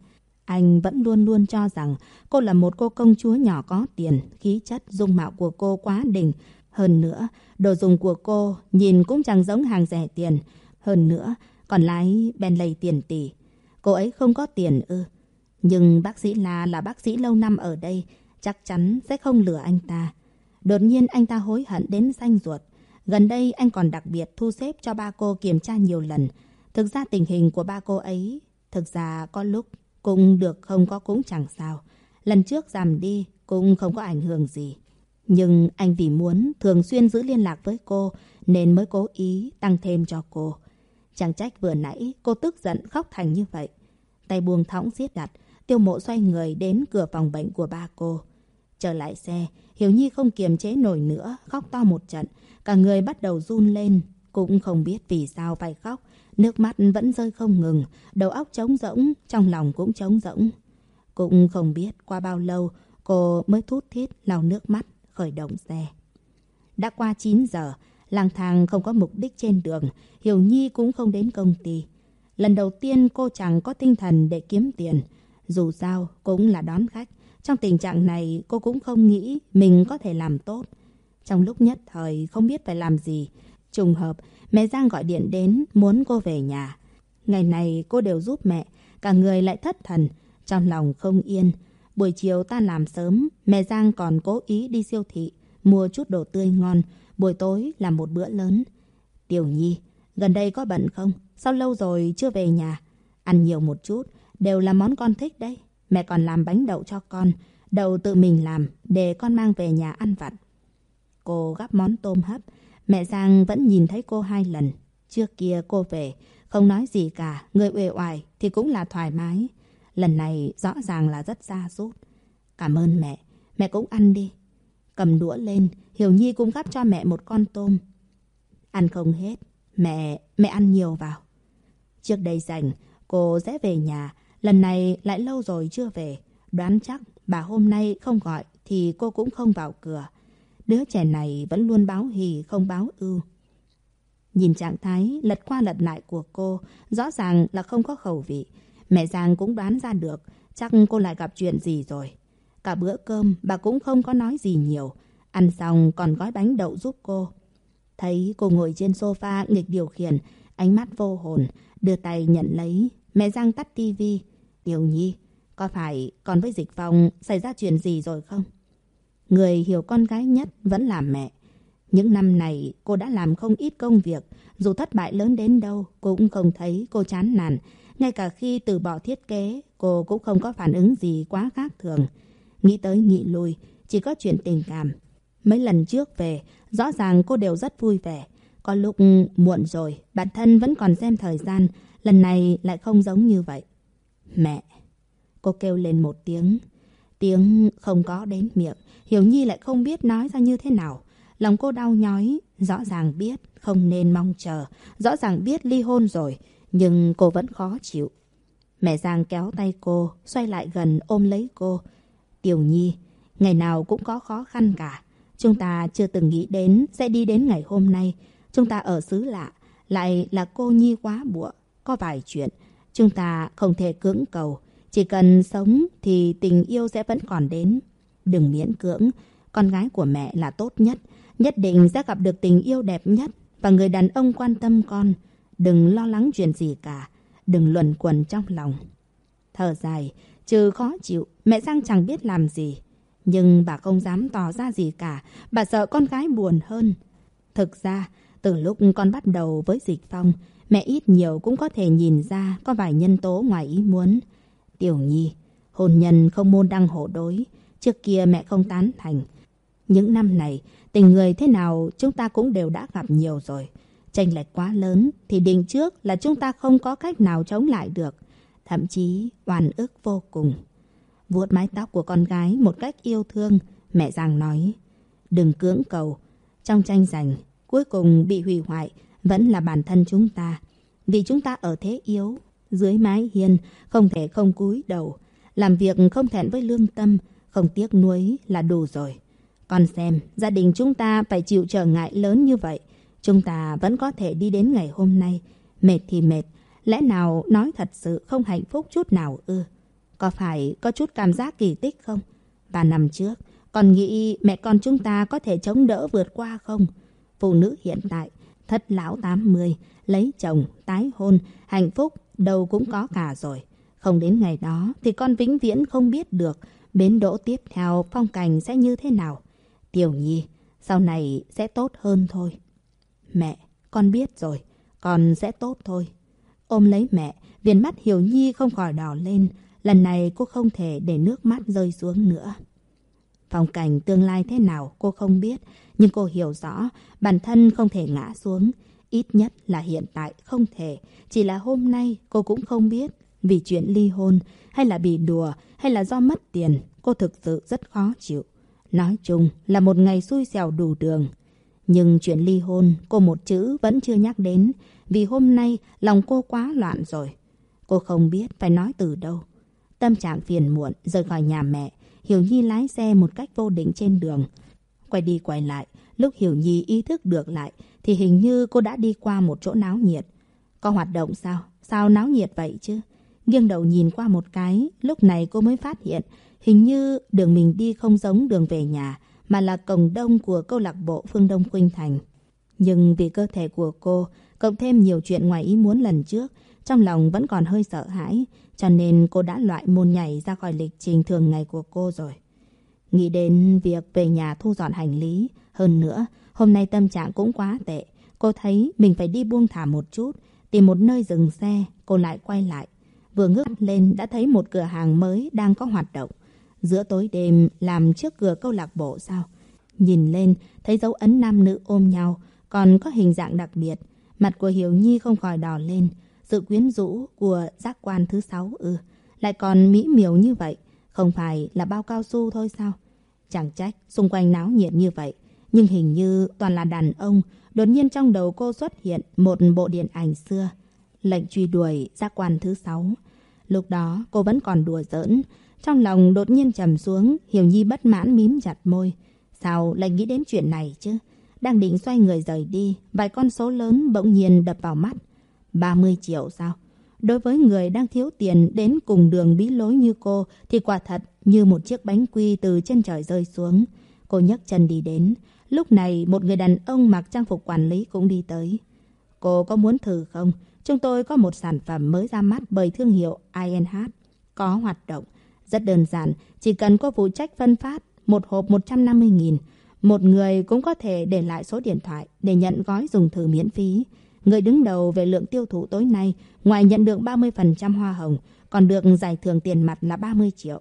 Anh vẫn luôn luôn cho rằng cô là một cô công chúa nhỏ có tiền, khí chất, dung mạo của cô quá đỉnh. Hơn nữa, đồ dùng của cô nhìn cũng chẳng giống hàng rẻ tiền. Hơn nữa, còn lái Bentley tiền tỷ. Cô ấy không có tiền ư. Nhưng bác sĩ La là bác sĩ lâu năm ở đây, chắc chắn sẽ không lừa anh ta. Đột nhiên anh ta hối hận đến xanh ruột. Gần đây anh còn đặc biệt thu xếp cho ba cô kiểm tra nhiều lần. Thực ra tình hình của ba cô ấy, thực ra có lúc cũng được không có cũng chẳng sao. Lần trước giảm đi cũng không có ảnh hưởng gì. Nhưng anh vì muốn thường xuyên giữ liên lạc với cô nên mới cố ý tăng thêm cho cô. Chẳng trách vừa nãy cô tức giận khóc thành như vậy. Tay buông thõng siết đặt, tiêu mộ xoay người đến cửa phòng bệnh của ba cô. Trở lại xe, Hiểu Nhi không kiềm chế nổi nữa, khóc to một trận. Cả người bắt đầu run lên, cũng không biết vì sao phải khóc. Nước mắt vẫn rơi không ngừng, đầu óc trống rỗng, trong lòng cũng trống rỗng. Cũng không biết qua bao lâu cô mới thút thít lau nước mắt, khởi động xe. Đã qua 9 giờ, lang thang không có mục đích trên đường, Hiểu Nhi cũng không đến công ty. Lần đầu tiên cô chẳng có tinh thần để kiếm tiền. Dù sao cũng là đón khách. Trong tình trạng này cô cũng không nghĩ mình có thể làm tốt. Trong lúc nhất thời không biết phải làm gì. Trùng hợp mẹ Giang gọi điện đến muốn cô về nhà. Ngày này cô đều giúp mẹ. Cả người lại thất thần. Trong lòng không yên. Buổi chiều ta làm sớm. Mẹ Giang còn cố ý đi siêu thị. Mua chút đồ tươi ngon. Buổi tối làm một bữa lớn. Tiểu Nhi, gần đây có bận không? Sao lâu rồi chưa về nhà? Ăn nhiều một chút. Đều là món con thích đấy. Mẹ còn làm bánh đậu cho con. Đậu tự mình làm để con mang về nhà ăn vặt. Cô gắp món tôm hấp. Mẹ Giang vẫn nhìn thấy cô hai lần. Trước kia cô về, không nói gì cả. Người uể oải thì cũng là thoải mái. Lần này rõ ràng là rất xa rút. Cảm ơn mẹ. Mẹ cũng ăn đi. Cầm đũa lên, Hiểu Nhi cung gắp cho mẹ một con tôm. Ăn không hết. Mẹ, mẹ ăn nhiều vào. Trước đây rảnh, cô sẽ về nhà. Lần này lại lâu rồi chưa về. Đoán chắc bà hôm nay không gọi thì cô cũng không vào cửa. Đứa trẻ này vẫn luôn báo hì không báo ưu. Nhìn trạng thái lật qua lật lại của cô, rõ ràng là không có khẩu vị. Mẹ Giang cũng đoán ra được, chắc cô lại gặp chuyện gì rồi. Cả bữa cơm bà cũng không có nói gì nhiều. Ăn xong còn gói bánh đậu giúp cô. Thấy cô ngồi trên sofa nghịch điều khiển, ánh mắt vô hồn, đưa tay nhận lấy. Mẹ Giang tắt tivi. Tiểu Nhi, có phải còn với dịch phòng xảy ra chuyện gì rồi không? Người hiểu con gái nhất vẫn là mẹ. Những năm này cô đã làm không ít công việc, dù thất bại lớn đến đâu cũng không thấy cô chán nản. Ngay cả khi từ bỏ thiết kế, cô cũng không có phản ứng gì quá khác thường. Nghĩ tới nghĩ lui, chỉ có chuyện tình cảm. Mấy lần trước về, rõ ràng cô đều rất vui vẻ. Có lúc muộn rồi, bản thân vẫn còn xem thời gian, lần này lại không giống như vậy. Mẹ! Cô kêu lên một tiếng. Tiếng không có đến miệng, Hiểu Nhi lại không biết nói ra như thế nào. Lòng cô đau nhói, rõ ràng biết không nên mong chờ, rõ ràng biết ly hôn rồi, nhưng cô vẫn khó chịu. Mẹ Giang kéo tay cô, xoay lại gần ôm lấy cô. Tiểu Nhi, ngày nào cũng có khó khăn cả. Chúng ta chưa từng nghĩ đến sẽ đi đến ngày hôm nay. Chúng ta ở xứ lạ, lại là cô Nhi quá bụa. Có vài chuyện, chúng ta không thể cưỡng cầu. Chỉ cần sống thì tình yêu sẽ vẫn còn đến. Đừng miễn cưỡng, con gái của mẹ là tốt nhất. Nhất định sẽ gặp được tình yêu đẹp nhất và người đàn ông quan tâm con. Đừng lo lắng chuyện gì cả. Đừng luẩn quẩn trong lòng. Thở dài, trừ khó chịu, mẹ Giang chẳng biết làm gì. Nhưng bà không dám tỏ ra gì cả. Bà sợ con gái buồn hơn. Thực ra, từ lúc con bắt đầu với dịch phong, mẹ ít nhiều cũng có thể nhìn ra có vài nhân tố ngoài ý muốn. Tiểu Nhi, hôn nhân không môn đăng hộ đối. Trước kia mẹ không tán thành. Những năm này, tình người thế nào chúng ta cũng đều đã gặp nhiều rồi. Tranh lệch quá lớn thì định trước là chúng ta không có cách nào chống lại được. Thậm chí oan ức vô cùng. Vuốt mái tóc của con gái một cách yêu thương, mẹ Giang nói. Đừng cưỡng cầu. Trong tranh giành, cuối cùng bị hủy hoại vẫn là bản thân chúng ta. Vì chúng ta ở thế yếu, dưới mái hiên, không thể không cúi đầu. Làm việc không thẹn với lương tâm, không tiếc nuối là đủ rồi. Còn xem, gia đình chúng ta phải chịu trở ngại lớn như vậy. Chúng ta vẫn có thể đi đến ngày hôm nay. Mệt thì mệt. Lẽ nào nói thật sự không hạnh phúc chút nào ư? Có phải có chút cảm giác kỳ tích không? Và năm trước, còn nghĩ mẹ con chúng ta có thể chống đỡ vượt qua không? Phụ nữ hiện tại, thất lão 80, lấy chồng, tái hôn, hạnh phúc đâu cũng có cả rồi. Không đến ngày đó thì con vĩnh viễn không biết được bến đỗ tiếp theo phong cảnh sẽ như thế nào. Tiểu Nhi, sau này sẽ tốt hơn thôi. Mẹ, con biết rồi, con sẽ tốt thôi. Ôm lấy mẹ, viền mắt Hiểu Nhi không khỏi đỏ lên. Lần này cô không thể để nước mắt rơi xuống nữa. Phong cảnh tương lai thế nào cô không biết, nhưng cô hiểu rõ bản thân không thể ngã xuống. Ít nhất là hiện tại không thể, chỉ là hôm nay cô cũng không biết vì chuyện ly hôn hay là bị đùa hay là do mất tiền, cô thực sự rất khó chịu. Nói chung là một ngày xui xẻo đủ đường. Nhưng chuyện ly hôn cô một chữ vẫn chưa nhắc đến vì hôm nay lòng cô quá loạn rồi. Cô không biết phải nói từ đâu. Tâm trạng phiền muộn rời khỏi nhà mẹ, Hiểu Nhi lái xe một cách vô định trên đường. Quay đi quay lại, lúc Hiểu Nhi ý thức được lại thì hình như cô đã đi qua một chỗ náo nhiệt. Có hoạt động sao? Sao náo nhiệt vậy chứ? Nghiêng đầu nhìn qua một cái, lúc này cô mới phát hiện hình như đường mình đi không giống đường về nhà, mà là cổng đông của câu lạc bộ Phương Đông Khuynh Thành. Nhưng vì cơ thể của cô, cộng thêm nhiều chuyện ngoài ý muốn lần trước, trong lòng vẫn còn hơi sợ hãi, cho nên cô đã loại môn nhảy ra khỏi lịch trình thường ngày của cô rồi. Nghĩ đến việc về nhà thu dọn hành lý, hơn nữa, hôm nay tâm trạng cũng quá tệ. Cô thấy mình phải đi buông thả một chút, tìm một nơi dừng xe, cô lại quay lại. Vừa ngước lên đã thấy một cửa hàng mới đang có hoạt động. Giữa tối đêm làm trước cửa câu lạc bộ sao? Nhìn lên thấy dấu ấn nam nữ ôm nhau, còn có hình dạng đặc biệt. Mặt của Hiểu Nhi không khỏi đỏ lên. Sự quyến rũ của giác quan thứ sáu ư. lại còn mỹ miều như vậy. Không phải là bao cao su thôi sao? Chẳng trách xung quanh náo nhiệt như vậy. Nhưng hình như toàn là đàn ông. Đột nhiên trong đầu cô xuất hiện một bộ điện ảnh xưa lệnh truy đuổi giác quan thứ sáu. Lúc đó cô vẫn còn đùa giỡn, trong lòng đột nhiên trầm xuống, Hiểu Nhi bất mãn mím chặt môi. Sao lại nghĩ đến chuyện này chứ? Đang định xoay người rời đi, vài con số lớn bỗng nhiên đập vào mắt. 30 triệu sao? Đối với người đang thiếu tiền đến cùng đường bí lối như cô thì quả thật như một chiếc bánh quy từ trên trời rơi xuống. Cô nhấc chân đi đến. Lúc này một người đàn ông mặc trang phục quản lý cũng đi tới. Cô có muốn thử không? Chúng tôi có một sản phẩm mới ra mắt bởi thương hiệu INH. Có hoạt động. Rất đơn giản, chỉ cần cô phụ trách phân phát một hộp 150.000. Một người cũng có thể để lại số điện thoại để nhận gói dùng thử miễn phí. Người đứng đầu về lượng tiêu thụ tối nay, ngoài nhận được 30% hoa hồng, còn được giải thưởng tiền mặt là 30 triệu.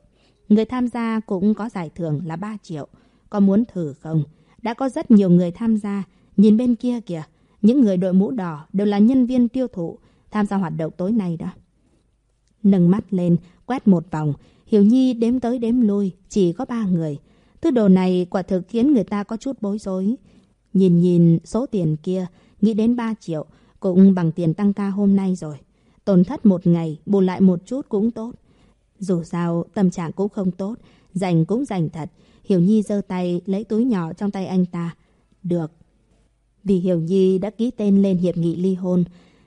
Người tham gia cũng có giải thưởng là 3 triệu. Có muốn thử không? Đã có rất nhiều người tham gia. Nhìn bên kia kìa, những người đội mũ đỏ đều là nhân viên tiêu thụ tham gia hoạt động tối nay đó. Nâng mắt lên, quét một vòng, Hiểu Nhi đếm tới đếm lui, chỉ có ba người. Thứ đồ này quả thực khiến người ta có chút bối rối. Nhìn nhìn số tiền kia, nghĩ đến 3 triệu, cũng bằng tiền tăng ca hôm nay rồi. Tổn thất một ngày, bù lại một chút cũng tốt. Dù sao, tâm trạng cũng không tốt, dành cũng dành thật. Hiểu Nhi giơ tay lấy túi nhỏ trong tay anh ta. Được. Vì Hiểu Nhi đã ký tên lên hiệp nghị ly hôn.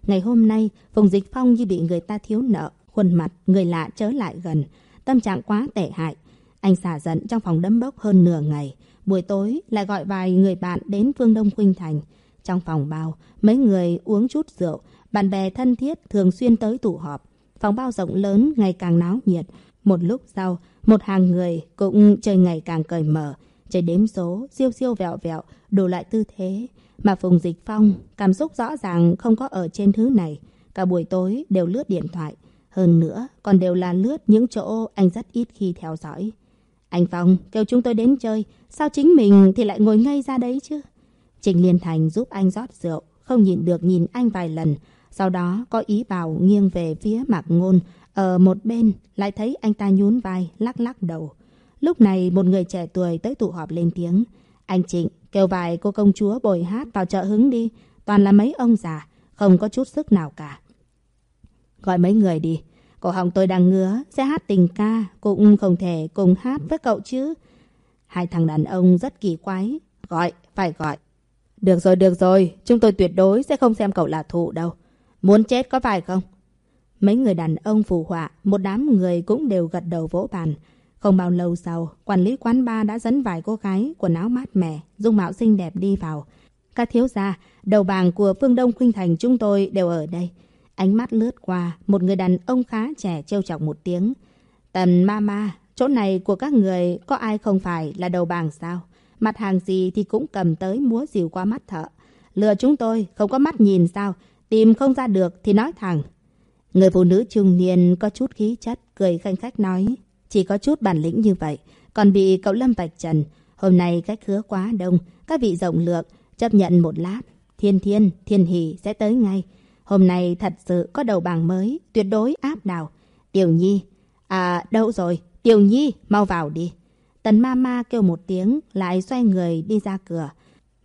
Ngày hôm nay, Phùng Dịch Phong như bị người ta thiếu nợ, khuôn mặt, người lạ chớ lại gần. Tâm trạng quá tệ hại. Anh xả giận trong phòng đấm bốc hơn nửa ngày. Buổi tối lại gọi vài người bạn đến Phương Đông Khuynh Thành. Trong phòng bao, mấy người uống chút rượu, bạn bè thân thiết thường xuyên tới tụ họp. Phòng bao rộng lớn ngày càng náo nhiệt. Một lúc sau, một hàng người cũng chơi ngày càng cởi mở. Chơi đếm số, siêu siêu vẹo vẹo, đủ lại tư thế. Mà Phùng Dịch Phong, cảm xúc rõ ràng không có ở trên thứ này. Cả buổi tối đều lướt điện thoại. Hơn nữa, còn đều là lướt những chỗ anh rất ít khi theo dõi. Anh Phong kêu chúng tôi đến chơi, sao chính mình thì lại ngồi ngay ra đấy chứ? Trình Liên Thành giúp anh rót rượu, không nhịn được nhìn anh vài lần. Sau đó có ý bảo nghiêng về phía Mạc Ngôn, ở một bên lại thấy anh ta nhún vai, lắc lắc đầu. Lúc này một người trẻ tuổi tới tụ họp lên tiếng. Anh Trịnh kêu vài cô công chúa bồi hát vào chợ hứng đi. Toàn là mấy ông già, không có chút sức nào cả. Gọi mấy người đi. Cổ họng tôi đang ngứa, sẽ hát tình ca, cũng không thể cùng hát với cậu chứ. Hai thằng đàn ông rất kỳ quái. Gọi, phải gọi. Được rồi, được rồi, chúng tôi tuyệt đối sẽ không xem cậu là thụ đâu. Muốn chết có phải không? Mấy người đàn ông phù họa, một đám người cũng đều gật đầu vỗ bàn. Không bao lâu sau, quản lý quán bar đã dẫn vài cô gái, quần áo mát mẻ, dung mạo xinh đẹp đi vào. Các thiếu gia, đầu bàng của phương Đông Khuynh Thành chúng tôi đều ở đây. Ánh mắt lướt qua, một người đàn ông khá trẻ trêu chọc một tiếng. Tần mama, chỗ này của các người có ai không phải là đầu bàng sao? Mặt hàng gì thì cũng cầm tới múa dìu qua mắt thợ. Lừa chúng tôi, không có mắt nhìn sao? Tìm không ra được thì nói thẳng. Người phụ nữ trung niên có chút khí chất, cười khanh khách nói. Chỉ có chút bản lĩnh như vậy, còn bị cậu Lâm Bạch Trần. Hôm nay khách khứa quá đông, các vị rộng lượng, chấp nhận một lát. Thiên thiên, thiên hỷ sẽ tới ngay. Hôm nay thật sự có đầu bảng mới, tuyệt đối áp đảo. Tiểu Nhi, à đâu rồi? Tiểu Nhi, mau vào đi. Tần ma ma kêu một tiếng, lại xoay người đi ra cửa.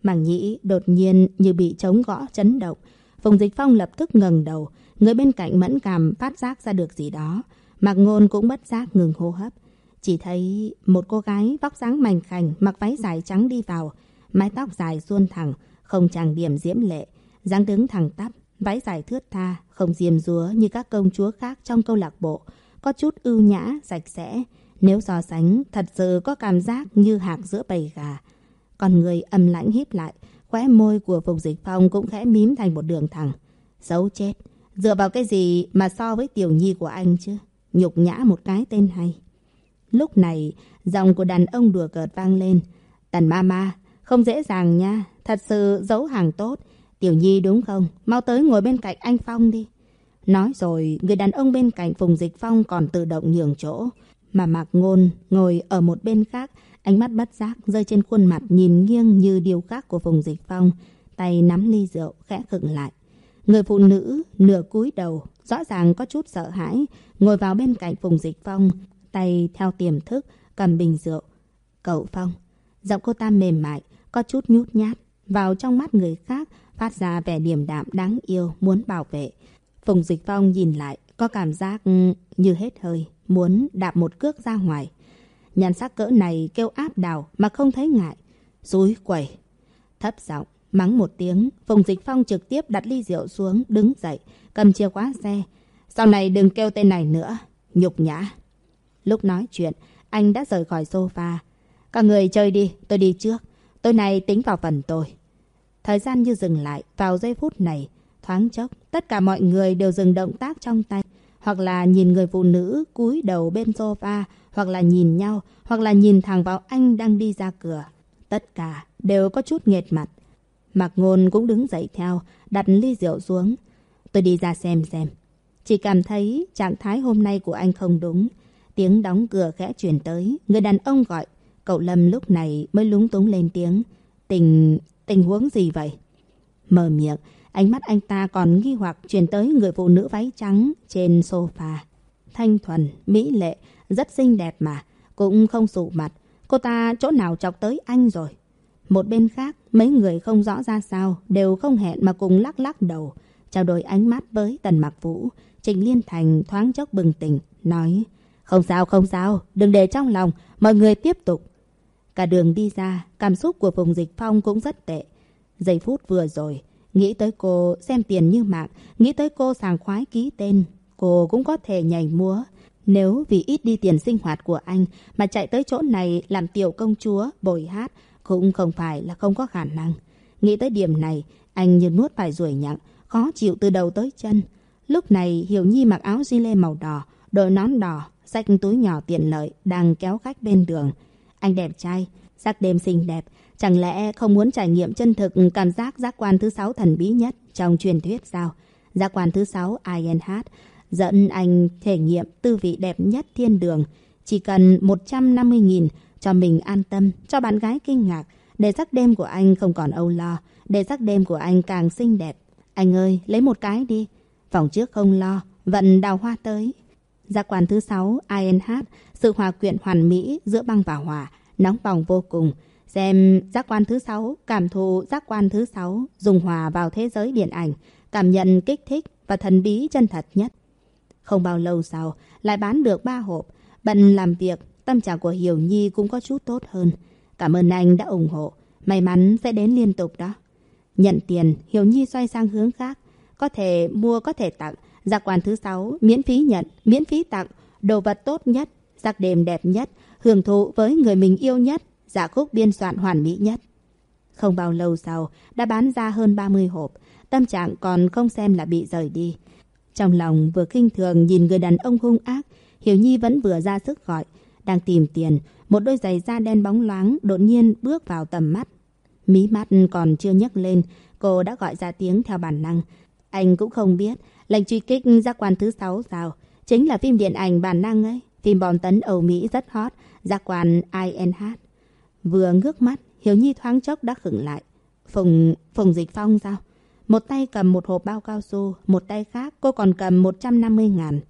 Màng nhĩ đột nhiên như bị trống gõ chấn động. Phùng Dịch Phong lập tức ngẩng đầu. Người bên cạnh mẫn cảm phát giác ra được gì đó. Mạc Ngôn cũng bất giác ngừng hô hấp. Chỉ thấy một cô gái vóc dáng mảnh khảnh mặc váy dài trắng đi vào. Mái tóc dài suôn thẳng, không trang điểm diễm lệ. dáng đứng thẳng tắp, váy dài thướt tha, không diềm rúa như các công chúa khác trong câu lạc bộ. Có chút ưu nhã, sạch sẽ. Nếu so sánh, thật sự có cảm giác như hạc giữa bầy gà. Còn người âm lãnh híp lại, khóe môi của Phùng Dịch Phong cũng khẽ mím thành một đường thẳng. Xấu chết, dựa vào cái gì mà so với tiểu nhi của anh chứ? Nhục nhã một cái tên hay. Lúc này, giọng của đàn ông đùa cợt vang lên. Tần mama, không dễ dàng nha, thật sự giấu hàng tốt. Tiểu nhi đúng không? Mau tới ngồi bên cạnh anh Phong đi. Nói rồi, người đàn ông bên cạnh Phùng Dịch Phong còn tự động nhường chỗ. Mà Mạc Ngôn ngồi ở một bên khác, ánh mắt bất giác rơi trên khuôn mặt nhìn nghiêng như điều khác của Phùng Dịch Phong. Tay nắm ly rượu, khẽ khựng lại. Người phụ nữ nửa cúi đầu, rõ ràng có chút sợ hãi, ngồi vào bên cạnh Phùng Dịch Phong, tay theo tiềm thức, cầm bình rượu. Cậu Phong, giọng cô ta mềm mại, có chút nhút nhát, vào trong mắt người khác, phát ra vẻ điềm đạm đáng yêu, muốn bảo vệ. Phùng Dịch Phong nhìn lại, có cảm giác ừ, như hết hơi, muốn đạp một cước ra ngoài. Nhàn sắc cỡ này kêu áp đảo mà không thấy ngại. Rúi quẩy. Thấp giọng, mắng một tiếng, Phùng Dịch Phong trực tiếp đặt ly rượu xuống, đứng dậy, cầm chìa khóa xe. Sau này đừng kêu tên này nữa. Nhục nhã. Lúc nói chuyện, anh đã rời khỏi sofa. Các người chơi đi, tôi đi trước. Tối nay tính vào phần tôi. Thời gian như dừng lại vào giây phút này. Thoáng chốc, tất cả mọi người đều dừng động tác trong tay. Hoặc là nhìn người phụ nữ cúi đầu bên sofa, hoặc là nhìn nhau, hoặc là nhìn thẳng vào anh đang đi ra cửa. Tất cả đều có chút nghệt mặt. Mạc Ngôn cũng đứng dậy theo, đặt ly rượu xuống. Tôi đi ra xem xem. Chỉ cảm thấy trạng thái hôm nay của anh không đúng. Tiếng đóng cửa khẽ chuyển tới, người đàn ông gọi. Cậu Lâm lúc này mới lúng túng lên tiếng. Tình... tình huống gì vậy? Mở miệng, ánh mắt anh ta còn nghi hoặc chuyển tới người phụ nữ váy trắng trên sofa. Thanh thuần, mỹ lệ, rất xinh đẹp mà, cũng không sụ mặt. Cô ta chỗ nào chọc tới anh rồi? Một bên khác, mấy người không rõ ra sao, đều không hẹn mà cùng lắc lắc đầu. Trao đổi ánh mắt với Tần Mạc Vũ, Trịnh Liên Thành thoáng chốc bừng tỉnh, nói Không sao, không sao, đừng để trong lòng, mọi người tiếp tục. Cả đường đi ra, cảm xúc của Phùng Dịch Phong cũng rất tệ. Giây phút vừa rồi, nghĩ tới cô xem tiền như mạng, nghĩ tới cô sàng khoái ký tên, cô cũng có thể nhảy múa. Nếu vì ít đi tiền sinh hoạt của anh mà chạy tới chỗ này làm tiểu công chúa, bồi hát, cũng không phải là không có khả năng. Nghĩ tới điểm này, anh như nuốt phải ruồi nhặng, khó chịu từ đầu tới chân. Lúc này Hiểu Nhi mặc áo di lê màu đỏ, đội nón đỏ, xách túi nhỏ tiện lợi, đang kéo khách bên đường. Anh đẹp trai, sắc đêm xinh đẹp, chẳng lẽ không muốn trải nghiệm chân thực cảm giác giác quan thứ sáu thần bí nhất trong truyền thuyết sao? Giác quan thứ sáu INH dẫn anh thể nghiệm tư vị đẹp nhất thiên đường. Chỉ cần 150.000 cho mình an tâm, cho bạn gái kinh ngạc, để giấc đêm của anh không còn âu lo, để giấc đêm của anh càng xinh đẹp. Anh ơi, lấy một cái đi. phòng trước không lo, vận đào hoa tới. Giác quan thứ sáu INH, sự hòa quyện hoàn mỹ giữa băng và hỏa, nóng bỏng vô cùng. Xem giác quan thứ 6, cảm thụ giác quan thứ 6, dùng hòa vào thế giới điện ảnh, cảm nhận kích thích và thần bí chân thật nhất. Không bao lâu sau, lại bán được ba hộp. Bận làm việc, tâm trạng của Hiểu Nhi cũng có chút tốt hơn. Cảm ơn anh đã ủng hộ. May mắn sẽ đến liên tục đó. Nhận tiền, Hiểu Nhi xoay sang hướng khác. Có thể mua, có thể tặng. Giác quan thứ sáu, miễn phí nhận, miễn phí tặng. Đồ vật tốt nhất, giặc đêm đẹp nhất, hưởng thụ với người mình yêu nhất, giả khúc biên soạn hoàn mỹ nhất. Không bao lâu sau, đã bán ra hơn 30 hộp. Tâm trạng còn không xem là bị rời đi. Trong lòng vừa kinh thường nhìn người đàn ông hung ác, Hiểu Nhi vẫn vừa ra sức gọi. Đang tìm tiền, một đôi giày da đen bóng loáng đột nhiên bước vào tầm mắt. Mí mắt còn chưa nhấc lên, cô đã gọi ra tiếng theo bản năng. Anh cũng không biết, lệnh truy kích giác quan thứ sáu sao. Chính là phim điện ảnh bản năng ấy. Phim bom tấn Âu Mỹ rất hot, giác quan INH. Vừa ngước mắt, Hiểu Nhi thoáng chốc đã khựng lại. Phùng, Phùng Dịch Phong sao? Một tay cầm một hộp bao cao su, một tay khác cô còn cầm 150 ngàn.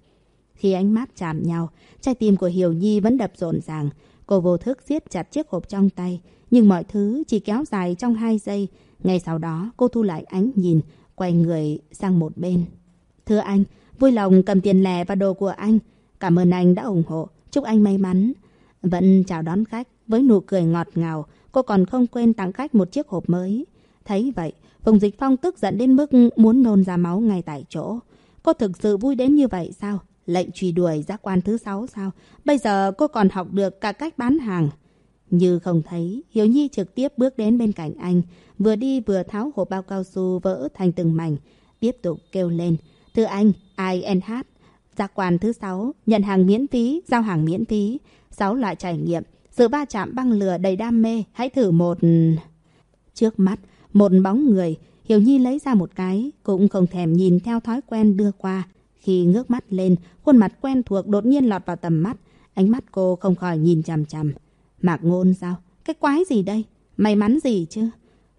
Khi ánh mắt chạm nhau, trái tim của Hiểu Nhi vẫn đập rộn ràng. Cô vô thức siết chặt chiếc hộp trong tay, nhưng mọi thứ chỉ kéo dài trong hai giây. Ngay sau đó, cô thu lại ánh nhìn, quay người sang một bên. Thưa anh, vui lòng cầm tiền lẻ và đồ của anh. Cảm ơn anh đã ủng hộ, chúc anh may mắn. Vẫn chào đón khách, với nụ cười ngọt ngào, cô còn không quên tặng khách một chiếc hộp mới. Thấy vậy, Phùng Dịch Phong tức giận đến mức muốn nôn ra máu ngay tại chỗ. Cô thực sự vui đến như vậy sao? Lệnh truy đuổi giác quan thứ sáu sao? Bây giờ cô còn học được cả cách bán hàng. Như không thấy, Hiếu Nhi trực tiếp bước đến bên cạnh anh, vừa đi vừa tháo hộp bao cao su vỡ thành từng mảnh, tiếp tục kêu lên. Thưa anh, INH, giác quan thứ sáu, nhận hàng miễn phí, giao hàng miễn phí, sáu loại trải nghiệm, sự va chạm băng lửa đầy đam mê, hãy thử một... Trước mắt, một bóng người, Hiểu Nhi lấy ra một cái, cũng không thèm nhìn theo thói quen đưa qua. Khi ngước mắt lên, khuôn mặt quen thuộc đột nhiên lọt vào tầm mắt. Ánh mắt cô không khỏi nhìn chằm chằm. Mạc ngôn sao? Cái quái gì đây? May mắn gì chứ?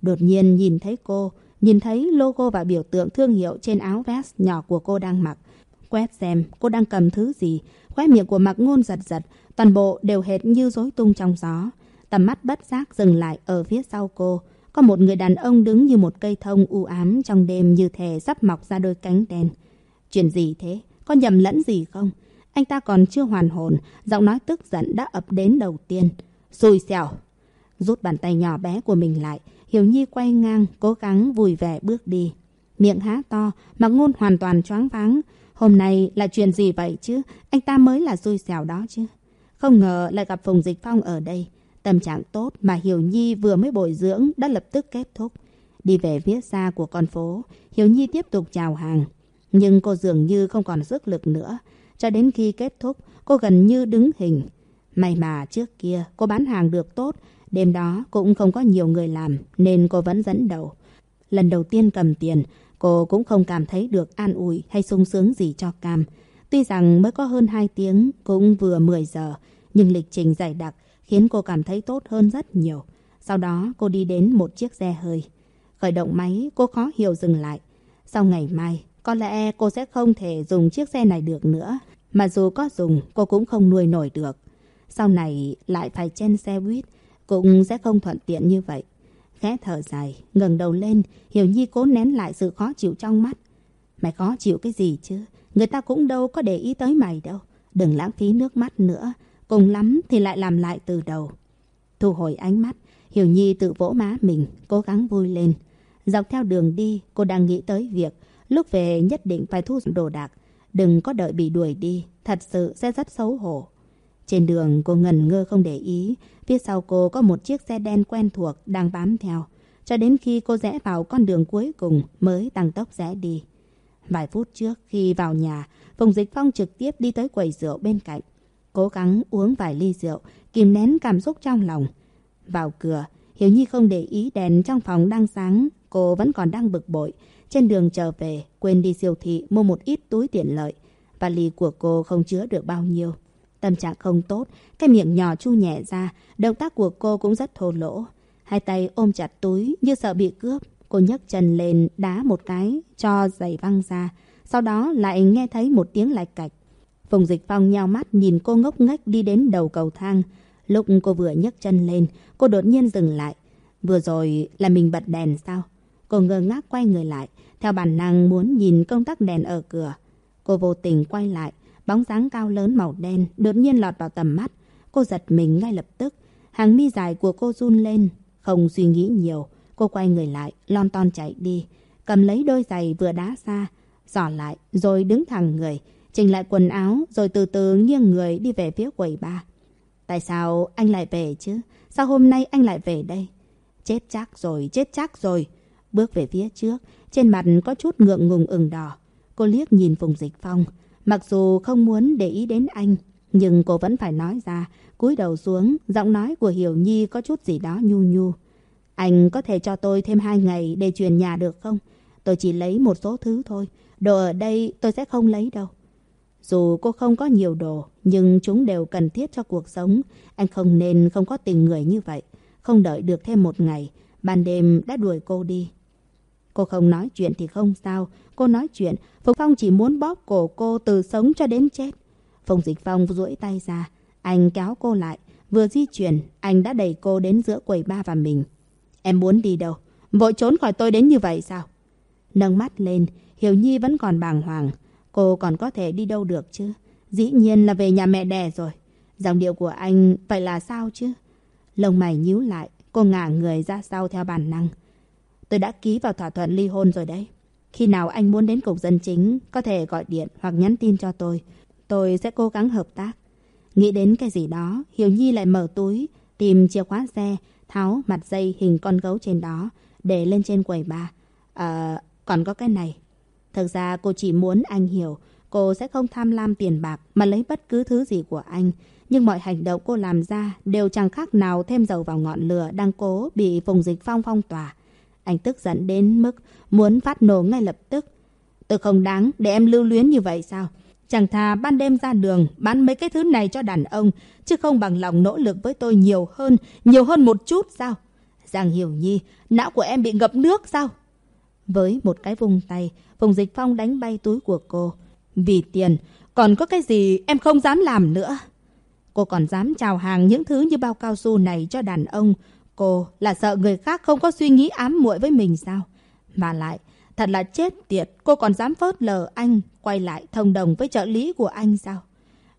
Đột nhiên nhìn thấy cô, nhìn thấy logo và biểu tượng thương hiệu trên áo vest nhỏ của cô đang mặc. Quét xem cô đang cầm thứ gì. Khóe miệng của Mạc ngôn giật giật, toàn bộ đều hệt như rối tung trong gió. Tầm mắt bất giác dừng lại ở phía sau cô. Có một người đàn ông đứng như một cây thông u ám trong đêm như thể sắp mọc ra đôi cánh đen. Chuyện gì thế? Có nhầm lẫn gì không? Anh ta còn chưa hoàn hồn, giọng nói tức giận đã ập đến đầu tiên. Xui xẻo! Rút bàn tay nhỏ bé của mình lại, Hiểu Nhi quay ngang, cố gắng vui vẻ bước đi. Miệng há to, mà ngôn hoàn toàn choáng váng. Hôm nay là chuyện gì vậy chứ? Anh ta mới là xui xẻo đó chứ. Không ngờ lại gặp Phùng Dịch Phong ở đây. Tâm trạng tốt mà Hiểu Nhi vừa mới bồi dưỡng đã lập tức kết thúc. Đi về phía xa của con phố, Hiểu Nhi tiếp tục chào hàng. Nhưng cô dường như không còn sức lực nữa. Cho đến khi kết thúc, cô gần như đứng hình. May mà trước kia cô bán hàng được tốt, đêm đó cũng không có nhiều người làm nên cô vẫn dẫn đầu. Lần đầu tiên cầm tiền, cô cũng không cảm thấy được an ủi hay sung sướng gì cho Cam. Tuy rằng mới có hơn 2 tiếng, cũng vừa 10 giờ, nhưng lịch trình dày đặc khiến cô cảm thấy tốt hơn rất nhiều. Sau đó cô đi đến một chiếc xe hơi. Khởi động máy, cô khó hiểu dừng lại. Sau ngày mai, có lẽ cô sẽ không thể dùng chiếc xe này được nữa. Mà dù có dùng, cô cũng không nuôi nổi được. Sau này lại phải chen xe buýt, cũng sẽ không thuận tiện như vậy. Khẽ thở dài, ngẩng đầu lên, Hiểu Nhi cố nén lại sự khó chịu trong mắt. Mày khó chịu cái gì chứ? Người ta cũng đâu có để ý tới mày đâu. Đừng lãng phí nước mắt nữa. Cùng lắm thì lại làm lại từ đầu. Thu hồi ánh mắt, Hiểu Nhi tự vỗ má mình, cố gắng vui lên. Dọc theo đường đi, cô đang nghĩ tới việc lúc về nhất định phải thu đồ đạc. Đừng có đợi bị đuổi đi, thật sự sẽ rất xấu hổ. Trên đường cô ngần ngơ không để ý, phía sau cô có một chiếc xe đen quen thuộc đang bám theo. Cho đến khi cô rẽ vào con đường cuối cùng mới tăng tốc rẽ đi. Vài phút trước khi vào nhà, Phùng Dịch Phong trực tiếp đi tới quầy rượu bên cạnh. Cố gắng uống vài ly rượu, kìm nén cảm xúc trong lòng. Vào cửa, Hiểu Nhi không để ý đèn trong phòng đang sáng, cô vẫn còn đang bực bội. Trên đường trở về, quên đi siêu thị mua một ít túi tiện lợi. Vali của cô không chứa được bao nhiêu. Tâm trạng không tốt, cái miệng nhỏ chu nhẹ ra, động tác của cô cũng rất thô lỗ. Hai tay ôm chặt túi như sợ bị cướp. Cô nhấc chân lên đá một cái cho giày văng ra. Sau đó lại nghe thấy một tiếng lạch cạch. Phùng Dịch Phong nhao mắt nhìn cô ngốc nghếch đi đến đầu cầu thang. Lúc cô vừa nhấc chân lên, cô đột nhiên dừng lại. Vừa rồi là mình bật đèn sao? Cô ngơ ngác quay người lại, theo bản năng muốn nhìn công tắc đèn ở cửa. Cô vô tình quay lại, bóng dáng cao lớn màu đen đột nhiên lọt vào tầm mắt. Cô giật mình ngay lập tức. Hàng mi dài của cô run lên, không suy nghĩ nhiều. Cô quay người lại, lon ton chạy đi, cầm lấy đôi giày vừa đá xa, giỏ lại rồi đứng thẳng người, chỉnh lại quần áo rồi từ từ nghiêng người đi về phía quầy bà. Tại sao anh lại về chứ? Sao hôm nay anh lại về đây? Chết chắc rồi, chết chắc rồi. Bước về phía trước, trên mặt có chút ngượng ngùng ửng đỏ. Cô liếc nhìn Phùng Dịch Phong. Mặc dù không muốn để ý đến anh, nhưng cô vẫn phải nói ra. cúi đầu xuống, giọng nói của Hiểu Nhi có chút gì đó nhu nhu. Anh có thể cho tôi thêm hai ngày để chuyển nhà được không? Tôi chỉ lấy một số thứ thôi. Đồ ở đây tôi sẽ không lấy đâu. Dù cô không có nhiều đồ, nhưng chúng đều cần thiết cho cuộc sống. Anh không nên không có tình người như vậy. Không đợi được thêm một ngày, ban đêm đã đuổi cô đi. Cô không nói chuyện thì không sao. Cô nói chuyện, Phục Phong chỉ muốn bóp cổ cô từ sống cho đến chết. Phùng Dịch Phong duỗi tay ra. Anh kéo cô lại. Vừa di chuyển, anh đã đẩy cô đến giữa quầy ba và mình. Em muốn đi đâu? Vội trốn khỏi tôi đến như vậy sao? Nâng mắt lên, Hiểu Nhi vẫn còn bàng hoàng. Cô còn có thể đi đâu được chứ? Dĩ nhiên là về nhà mẹ đẻ rồi. Dòng điệu của anh vậy là sao chứ? Lông mày nhíu lại, cô ngả người ra sau theo bản năng. Tôi đã ký vào thỏa thuận ly hôn rồi đấy. Khi nào anh muốn đến cục dân chính, có thể gọi điện hoặc nhắn tin cho tôi. Tôi sẽ cố gắng hợp tác. Nghĩ đến cái gì đó, Hiểu Nhi lại mở túi, tìm chìa khóa xe, tháo mặt dây hình con gấu trên đó, để lên trên quầy ba. À, ờ, còn có cái này. Thực ra cô chỉ muốn anh hiểu, cô sẽ không tham lam tiền bạc mà lấy bất cứ thứ gì của anh. Nhưng mọi hành động cô làm ra đều chẳng khác nào thêm dầu vào ngọn lửa đang cố bị vùng Dịch Phong phong tỏa. Anh tức giận đến mức muốn phát nổ ngay lập tức. Tôi không đáng để em lưu luyến như vậy sao? Chẳng thà ban đêm ra đường bán mấy cái thứ này cho đàn ông, chứ không bằng lòng nỗ lực với tôi nhiều hơn, nhiều hơn một chút sao? Giang Hiểu Nhi, não của em bị ngập nước sao? Với một cái vùng tay, Phùng Dịch Phong đánh bay túi của cô. Vì tiền, còn có cái gì em không dám làm nữa. Cô còn dám chào hàng những thứ như bao cao su này cho đàn ông. Cô là sợ người khác không có suy nghĩ ám muội với mình sao? Mà lại, thật là chết tiệt, cô còn dám phớt lờ anh, quay lại thông đồng với trợ lý của anh sao?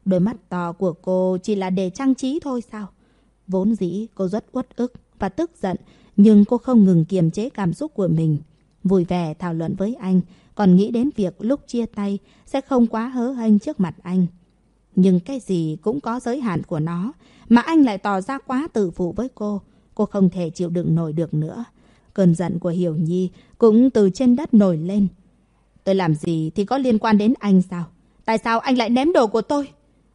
Đôi mắt to của cô chỉ là để trang trí thôi sao? Vốn dĩ cô rất uất ức và tức giận, nhưng cô không ngừng kiềm chế cảm xúc của mình. Vui vẻ thảo luận với anh, còn nghĩ đến việc lúc chia tay sẽ không quá hớ hênh trước mặt anh. Nhưng cái gì cũng có giới hạn của nó, mà anh lại tỏ ra quá tự phụ với cô. Cô không thể chịu đựng nổi được nữa. Cơn giận của Hiểu Nhi cũng từ trên đất nổi lên. Tôi làm gì thì có liên quan đến anh sao? Tại sao anh lại ném đồ của tôi?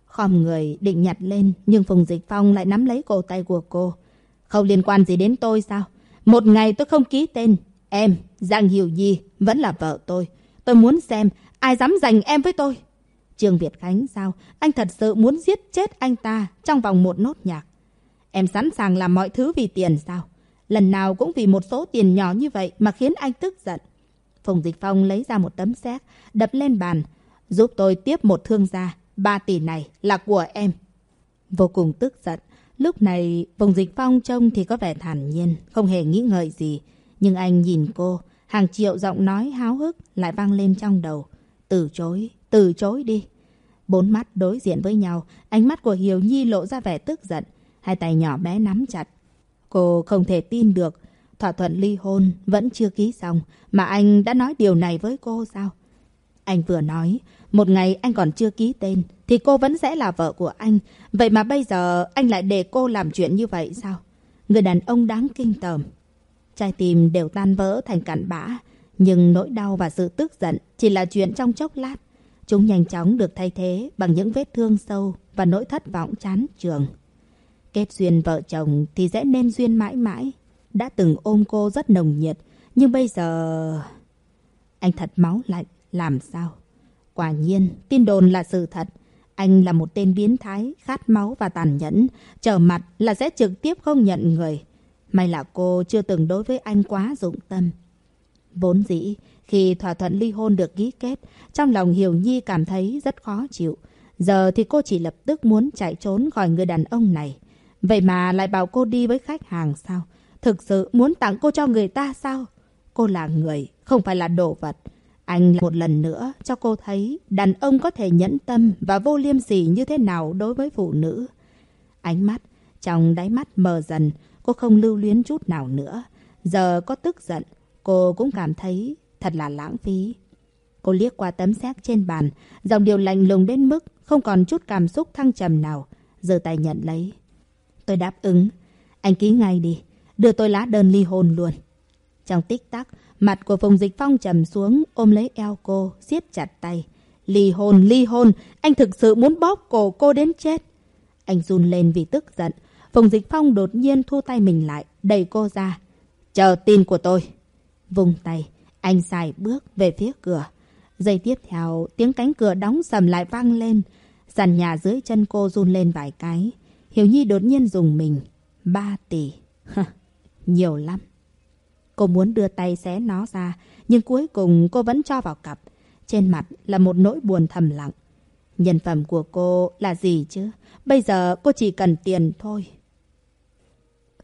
Khom người định nhặt lên, nhưng Phùng Dịch Phong lại nắm lấy cổ tay của cô. Không liên quan gì đến tôi sao? Một ngày tôi không ký tên. Em, Giang Hiểu Nhi, vẫn là vợ tôi. Tôi muốn xem ai dám giành em với tôi. Trương Việt Khánh sao? Anh thật sự muốn giết chết anh ta trong vòng một nốt nhạc. Em sẵn sàng làm mọi thứ vì tiền sao? Lần nào cũng vì một số tiền nhỏ như vậy mà khiến anh tức giận. Phùng Dịch Phong lấy ra một tấm xét, đập lên bàn. Giúp tôi tiếp một thương gia. Ba tỷ này là của em. Vô cùng tức giận. Lúc này, Phùng Dịch Phong trông thì có vẻ thản nhiên, không hề nghĩ ngợi gì. Nhưng anh nhìn cô, hàng triệu giọng nói háo hức lại vang lên trong đầu. Từ chối, từ chối đi. Bốn mắt đối diện với nhau, ánh mắt của Hiểu Nhi lộ ra vẻ tức giận. Hai tay nhỏ bé nắm chặt. Cô không thể tin được. Thỏa thuận ly hôn vẫn chưa ký xong, mà anh đã nói điều này với cô sao? Anh vừa nói, một ngày anh còn chưa ký tên, thì cô vẫn sẽ là vợ của anh. Vậy mà bây giờ anh lại để cô làm chuyện như vậy sao? Người đàn ông đáng kinh tởm. Trái tim đều tan vỡ thành cặn bã. Nhưng nỗi đau và sự tức giận chỉ là chuyện trong chốc lát. Chúng nhanh chóng được thay thế bằng những vết thương sâu và nỗi thất vọng chán trường. Kết duyên vợ chồng thì sẽ nên duyên mãi mãi. Đã từng ôm cô rất nồng nhiệt, nhưng bây giờ... Anh thật máu lạnh, làm sao? Quả nhiên, tin đồn là sự thật. Anh là một tên biến thái, khát máu và tàn nhẫn. Trở mặt là sẽ trực tiếp không nhận người. May là cô chưa từng đối với anh quá dụng tâm. Vốn dĩ, khi thỏa thuận ly hôn được ký kết, trong lòng Hiểu Nhi cảm thấy rất khó chịu. Giờ thì cô chỉ lập tức muốn chạy trốn khỏi người đàn ông này. Vậy mà lại bảo cô đi với khách hàng sao? Thực sự muốn tặng cô cho người ta sao? Cô là người, không phải là đồ vật. Anh một lần nữa cho cô thấy đàn ông có thể nhẫn tâm và vô liêm sỉ như thế nào đối với phụ nữ. Ánh mắt, trong đáy mắt mờ dần, cô không lưu luyến chút nào nữa. Giờ có tức giận, cô cũng cảm thấy thật là lãng phí. Cô liếc qua tấm xác trên bàn, dòng điều lạnh lùng đến mức không còn chút cảm xúc thăng trầm nào. giờ tay nhận lấy. Tôi đáp ứng. Anh ký ngay đi. Đưa tôi lá đơn ly hôn luôn. Trong tích tắc, mặt của Phùng Dịch Phong trầm xuống, ôm lấy eo cô, siết chặt tay. Ly hôn, ly hôn, anh thực sự muốn bóp cổ cô đến chết. Anh run lên vì tức giận. Phùng Dịch Phong đột nhiên thu tay mình lại, đẩy cô ra. Chờ tin của tôi. Vùng tay, anh xài bước về phía cửa. Giây tiếp theo, tiếng cánh cửa đóng sầm lại vang lên. Sàn nhà dưới chân cô run lên vài cái. Hiểu Nhi đột nhiên dùng mình. Ba tỷ. Nhiều lắm. Cô muốn đưa tay xé nó ra, nhưng cuối cùng cô vẫn cho vào cặp. Trên mặt là một nỗi buồn thầm lặng. Nhân phẩm của cô là gì chứ? Bây giờ cô chỉ cần tiền thôi.